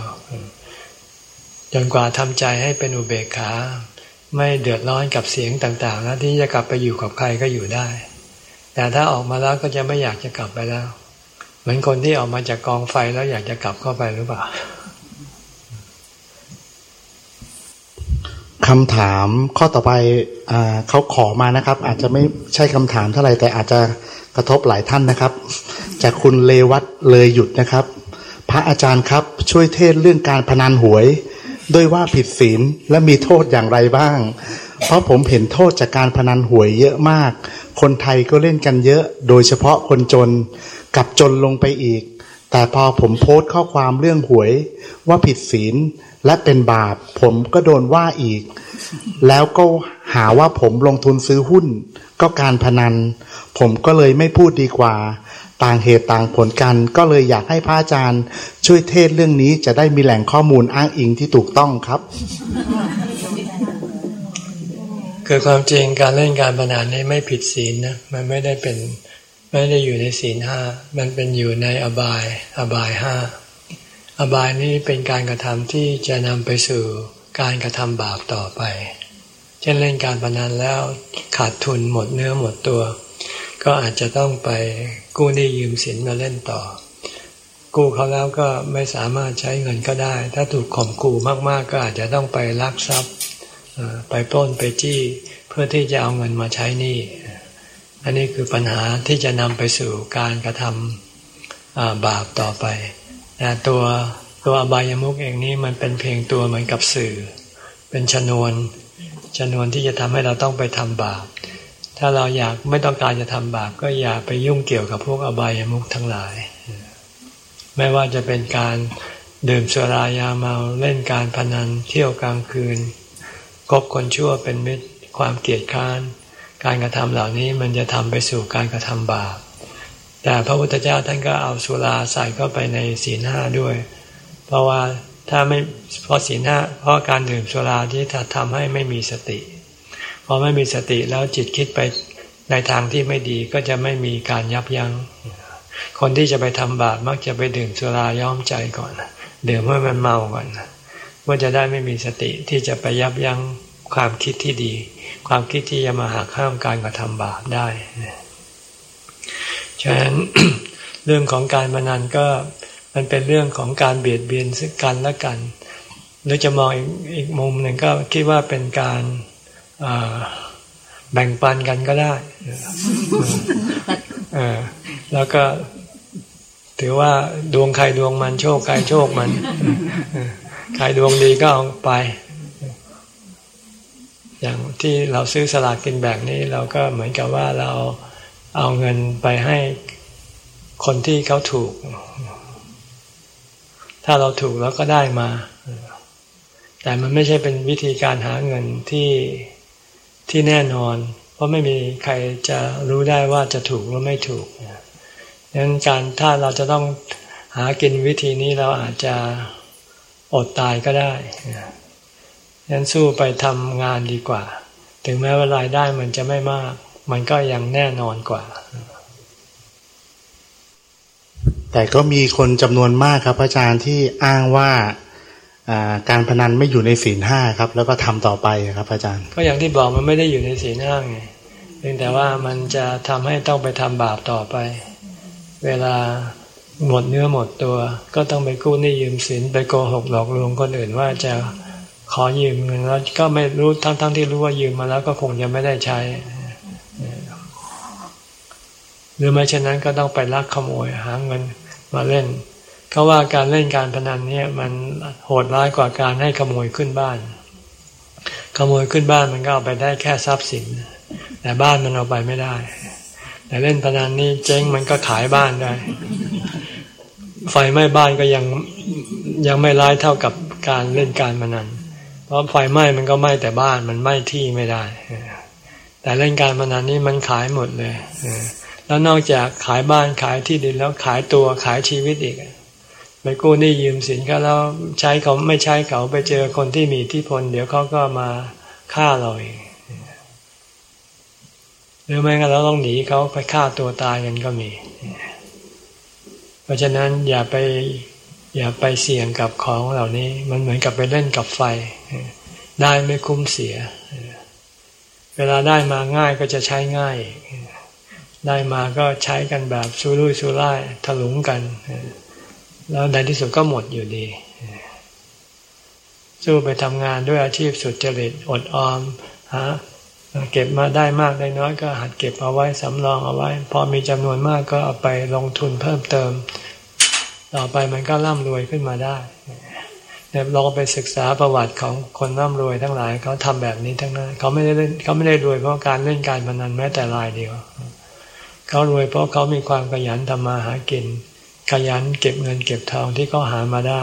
จนกว่าทำใจให้เป็นอุเบกขา ไม่เดือดร้อนกับเสียงต่างๆ แล้วที่จะกลับไปอยู่กับใครก็อยู่ได้ แต่ถ้าออกมาแล้วก็จะไม่อยากจะกลับไปแล้ว เหมือนคนที่ออกมาจากกองไฟแล้วอยากจะกลับเข้าไปหรือเปล่าคำถามข้อต่อไปเขาขอมานะครับ อาจจะไม่ใช่คำถามเท่าไหร่แต่อาจจะกระทบหลายท่านนะครับ จากคุณเลวัตเลยหยุดนะครับ พระอาจารย์ครับช่วยเทศเรื่องการพนันหวย ด้วยว่าผิดศีลและมีโทษอย่างไรบ้าง เพราะผมเห็นโทษจากการพนันหวยเยอะมาก คนไทยก็เล่นกันเยอะ โดยเฉพาะคนจนกับจนลงไปอีก แต่พอผมโพสต์ข้อความเรื่องหวยว่าผิดศีลและเป็นบาป ผมก็โดนว่าอีก แล้วก็หาว่าผมลงทุนซื้อหุ้น ก็การพนัน ผมก็เลยไม่พูดดีกว่า ต่างเหตุต่างผลกัน ก็เลยอยากให้พระอาจารย์ ช่วยเทศเรื่องนี้จะได้มีแหล่งข้อมูลอ้างอิงที่ถูกต้องครับ คือความจริงการเล่นการพนันนี่ไม่ผิดศีลนะมันไม่ได้เป็นไม่ได้อยู่ในศีลห้ามันเป็นอยู่ในอบาย อบายห้าอบายนี้เป็นการกระทำที่จะนำไปสู่การกระทำบาปต่อไป เช่นเล่นการพนันแล้วขาดทุนหมดเนื้อหมดตัว ก็อาจจะต้องไปกู้หนี้ยืมสินมาเล่นต่อ กู้เขาแล้วก็ไม่สามารถใช้เงินก็ได้ ถ้าถูกข่มขู่มากๆ ก็อาจจะต้องไปลักทรัพย์ไปปล้นไปจี้เพื่อที่จะเอาเงินมาใช้หนี้อันนี้คือปัญหาที่จะนำไปสู่การกระทำบาปต่อไปแต่ตัวตัวอบายามุกเองนี้มันเป็นเพียงตัวเหมือนกับสื่อ เป็นชนวนชนวนที่จะทำให้เราต้องไปทำบาป ถ้าเราอยากไม่ต้องการจะทำบาปก็อย่าไปยุ่งเกี่ยวกับพวกอบายามุขทั้งหลาย ไม่ว่าจะเป็นการดื่มสุรายาเมาเล่นการพนันเที่ยวกลางคืนคบคนชั่วเป็นมิตรความเกลียดค้าน การกระทำเหล่านี้มันจะทำไปสู่การกระทำบาปแต่พระพุทธเจ้าท่านก็เอาสุราใส่เข้าไปในศีลห้าด้วย เพราะว่าถ้าไม่เพราะศีลห้าเพราะการดื่มสุราที่ทำให้ไม่มีสติ อไม่มีสติแล้วจิตคิดไปในทางที่ไม่ดีก็จะไม่มีการยับยัง้ง คนที่จะไปทำบาปมักจะไปดื่มสุราย้อมใจก่อนดื่มเมื่อมันเมาก่อนเพื่อจะได้ไม่มีสติที่จะไปยับยั้งความคิดที่ดี ความคิดที่จะมาหักห้ามการกระทำบาปได้ฉะนั้นเรื่องของการมานันก็มันเป็นเรื่องของการเบียดเบียนซึ่งกันและกัน หรือจะมองอีกมุมหนึ่งก็คิดว่าเป็นการ แบ่งปันกันก็ได้แล้วก็ถือว่าดวงใครดวงมันโชคใครโชคมันใครดวงดีก็เอาไป อย่างที่เราซื้อสลากกินแบ่งนี้ เราก็เหมือนกับว่าเราเอาเงินไปให้คนที่เขาถูก ถ้าเราถูกแล้วก็ได้มา แต่มันไม่ใช่เป็นวิธีการหาเงินที่ ที่แน่นอน เพราะไม่มีใครจะรู้ได้ว่าจะถูกหรือไม่ถูกดังนั้นการถ้าเราจะต้องหากินวิธีนี้เราอาจจะอดตายก็ได้ดังนั้นสู้ไปทำงานดีกว่า ถึงแม้ว่ารายได้มันจะไม่มาก มันก็ยังแน่นอนกว่า แต่ก็มีคนจำนวนมากครับอาจารย์ที่อ้างว่า การพนันไม่อยู่ในศีลห้าครับ แล้วก็ทำต่อไปครับ อาจารย์ ก็อย่างที่บอกมันไม่ได้อยู่ในศีลห้าไงเพียงแต่ว่ามันจะทำให้ต้องไปทำบาปต่อไป เวลาหมดเนื้อหมดตัว ก็ต้องไปกู้หนี้ยืมสินไปโกหกหลอกลวงคนอื่นว่าจะขอยืมเงินแล้วก็ไม่รู้ทั้งๆทที่รู้ว่ายืมมาแล้วก็คงจะไม่ได้ใช้ หรือไม่เช่นนั้นก็ต้องไปลักขโมยหาเงินมาเล่น เขาว่าการเล่นการพนันเนี่ยมันโหดร้ายกว่าการให้ขโมยขึ้นบ้าน ขโมยขึ้นบ้านมันก็เอาไปได้แค่ทรัพย์สิน แต่บ้านมันเอาไปไม่ได้ แต่เล่นพนันนี่เจ๊งมันก็ขายบ้านได้ ไฟไหม้บ้านก็ยังยังไม่ร้ายเท่ากับการเล่นการพนัน เพราะไฟไหม้มันก็ไหม้แต่บ้านมันไหม้ที่ไม่ได้ แต่เล่นการพนันนี่มันขายหมดเลย แล้วนอกจากขายบ้านขายที่ดินแล้วขายตัวขายชีวิตอีก ไปกู้หนี้ยืมสินเขาแล้วใช้เขาไม่ใช้เขาไปเจอคนที่มีที่พลเดี๋ยวเขาก็มาฆ่าเราเองหรือไม่งั้นเราต้องหนีเขาไปฆ่าตัวตายกันก็มี เพราะฉะนั้นอย่าไปอย่าไปเสี่ยงกับของเหล่านี้ มันเหมือนกับไปเล่นกับไฟ ได้ไม่คุ้มเสีย เวลาได้มาง่ายก็จะใช้ง่าย ได้มาก็ใช้กันแบบชูรุ่ยชูร่ายถลุงกัน แล้วในที่สุดก็หมดอยู่ดี สู้ไปทำงานด้วยอาชีพสุดจริตอดออมฮะเก็บมาได้มากได้น้อยก็หัดเก็บเอาไว้สำรองเอาไว้ พอมีจำนวนมากก็เอาไปลงทุนเพิ่มเติม ต่อไปมันก็ร่ำรวยขึ้นมาได้เดี๋ยลองไปศึกษาประวัติของคนร่ำรวยทั้งหลายเขาทำแบบนี้ทั้งนั้นเขาไม่ได้เล่นเขาไม่ได้รวยเพราะการเล่นการพนันแม้แต่รายเดียวเขารวยเพราะเขามีความขยันทำมาหากิน ขยันเก็บเงินเก็บทองที่เขาหามาได้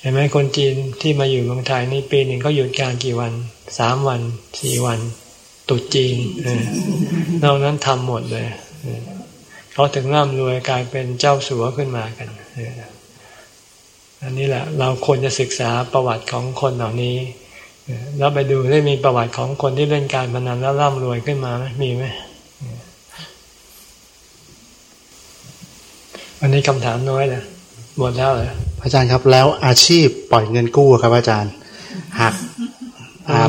เห็นไหมคนจีนที่มาอยู่เมืองไทยนี่ปีหนึ่งก็หยุดการกี่วันสามวันสี่วัน ตุดจีนนอกนั้นทำหมดเลยเขาถึงร่ำรวยกลายเป็นเจ้าสัวขึ้นมากันอันนี้แหละ เราควรจะศึกษาประวัติของคนเหล่านี้แล้วไปดูได้มีประวัติของคนที่เล่นการพนันแล้วร่ำรวยขึ้นมาไหมมีไหม อันนี้คำถามน้อยนะหมดแล้วเหรออาจารย์ครับ แล้วอาชีพปล่อยเงินกู้ครับ อาจารย์หาก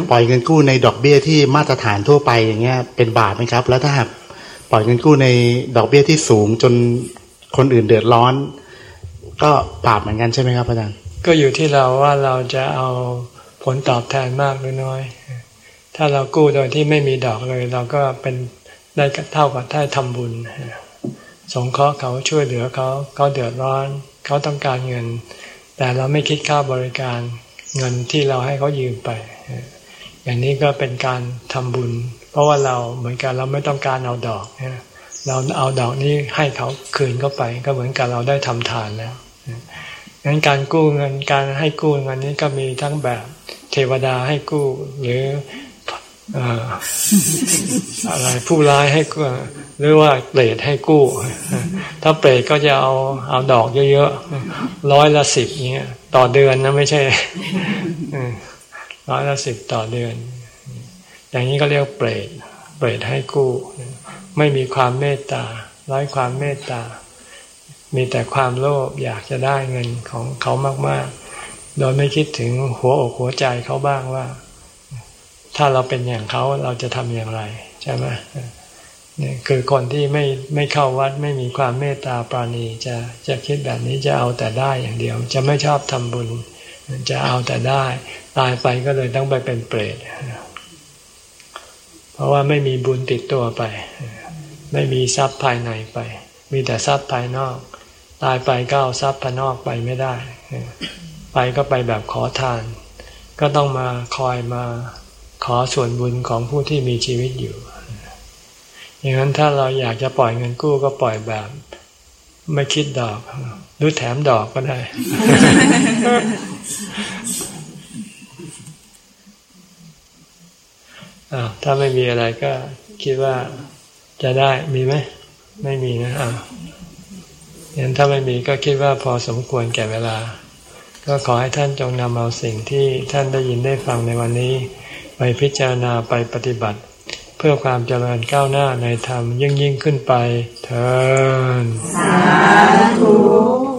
ปล่อยเงินกู้ในดอกเบี้ยที่มาตรฐานทั่วไปอย่างเงี้ย เป็นบาปไหมครับ แล้วถ้าหากปล่อยเงินกู้ในดอกเบี้ยที่สูงจนคนอื่นเดือดร้อน ก็บาปเหมือนกันใช่ไหมครับอาจารย์ก็อยู่ที่เราว่าเราจะเอาผลตอบแทนมากหรือน้อย ถ้าเรากู้โดยที่ไม่มีดอกเลย เราก็เป็นได้เท่ากับได้ทำบุญ สงเคราะห์เขาช่วยเหลือเขาเขาเดือดร้อน เขาต้องการเงิน แต่เราไม่คิดค่าบริการเงินที่เราให้เขายืมไป อย่างนี้ก็เป็นการทำบุญ เพราะว่าเราเหมือนกันเราไม่ต้องการเอาดอกเราเอาดอกนี้ให้เขาคืนเข้าไป ก็เหมือนกับเราได้ทำทานแล้วงั้นการกู้เงินการให้กู้เงินนี้ก็มีทั้งแบบเทวดาให้กู้หรือ อะไรผู้ร้ายให้กู้หรือว่าเปรตให้กู้ ถ้าเปรตก็จะเอาเอาดอกเยอะๆร้อยละสิบเงี้ยต่อเดือนนะไม่ใช่ร้อยละสิบต่อเดือน อย่างนี้ก็เรียกเปรตเปรตให้กู้ ไม่มีความเมตตาไร้ความเมตตา มีแต่ความโลภอยากจะได้เงินของเขามาก ๆ โดยไม่คิดถึงหัวอกหัวใจเขาบ้างว่า ถ้าเราเป็นอย่างเขาเราจะทำอย่างไรใช่ไหมนี่คือคนที่ไม่ไม่เข้าวัดไม่มีความเมตตาปราณีจะจะคิดแบบนี้จะเอาแต่ได้อย่างเดียว จะไม่ชอบทำบุญ จะเอาแต่ได้ ตายไปก็เลยต้องไปเป็นเปรตเพราะว่าไม่มีบุญติดตัวไป ไม่มีทรัพย์ภายในไป มีแต่ทรัพย์ภายนอก ตายไปก็เอาทรัพย์ภายนอกไปไม่ได้ ไปก็ไปแบบขอทาน ก็ต้องมาคอยมา ขอส่วนบุญของผู้ที่มีชีวิตอยู่ อย่างนั้นถ้าเราอยากจะปล่อยเงินกู้ก็ปล่อยแบบ ไม่คิดดอก หรือแถมดอกก็ได้ ถ้าไม่มีอะไรก็คิดว่าจะได้มีไหม ไม่มีนะอ่าอย่างถ้าไม่มีก็คิดว่าพอสมควรแก่เวลา ก็ขอให้ท่านจงนำเอาสิ่งที่ท่านได้ยินได้ฟังในวันนี้ ไปพิจารณาไปปฏิบัติ เพื่อความเจริญก้าวหน้าในธรรมยิ่งยิ่งขึ้นไปเถิดสาธุ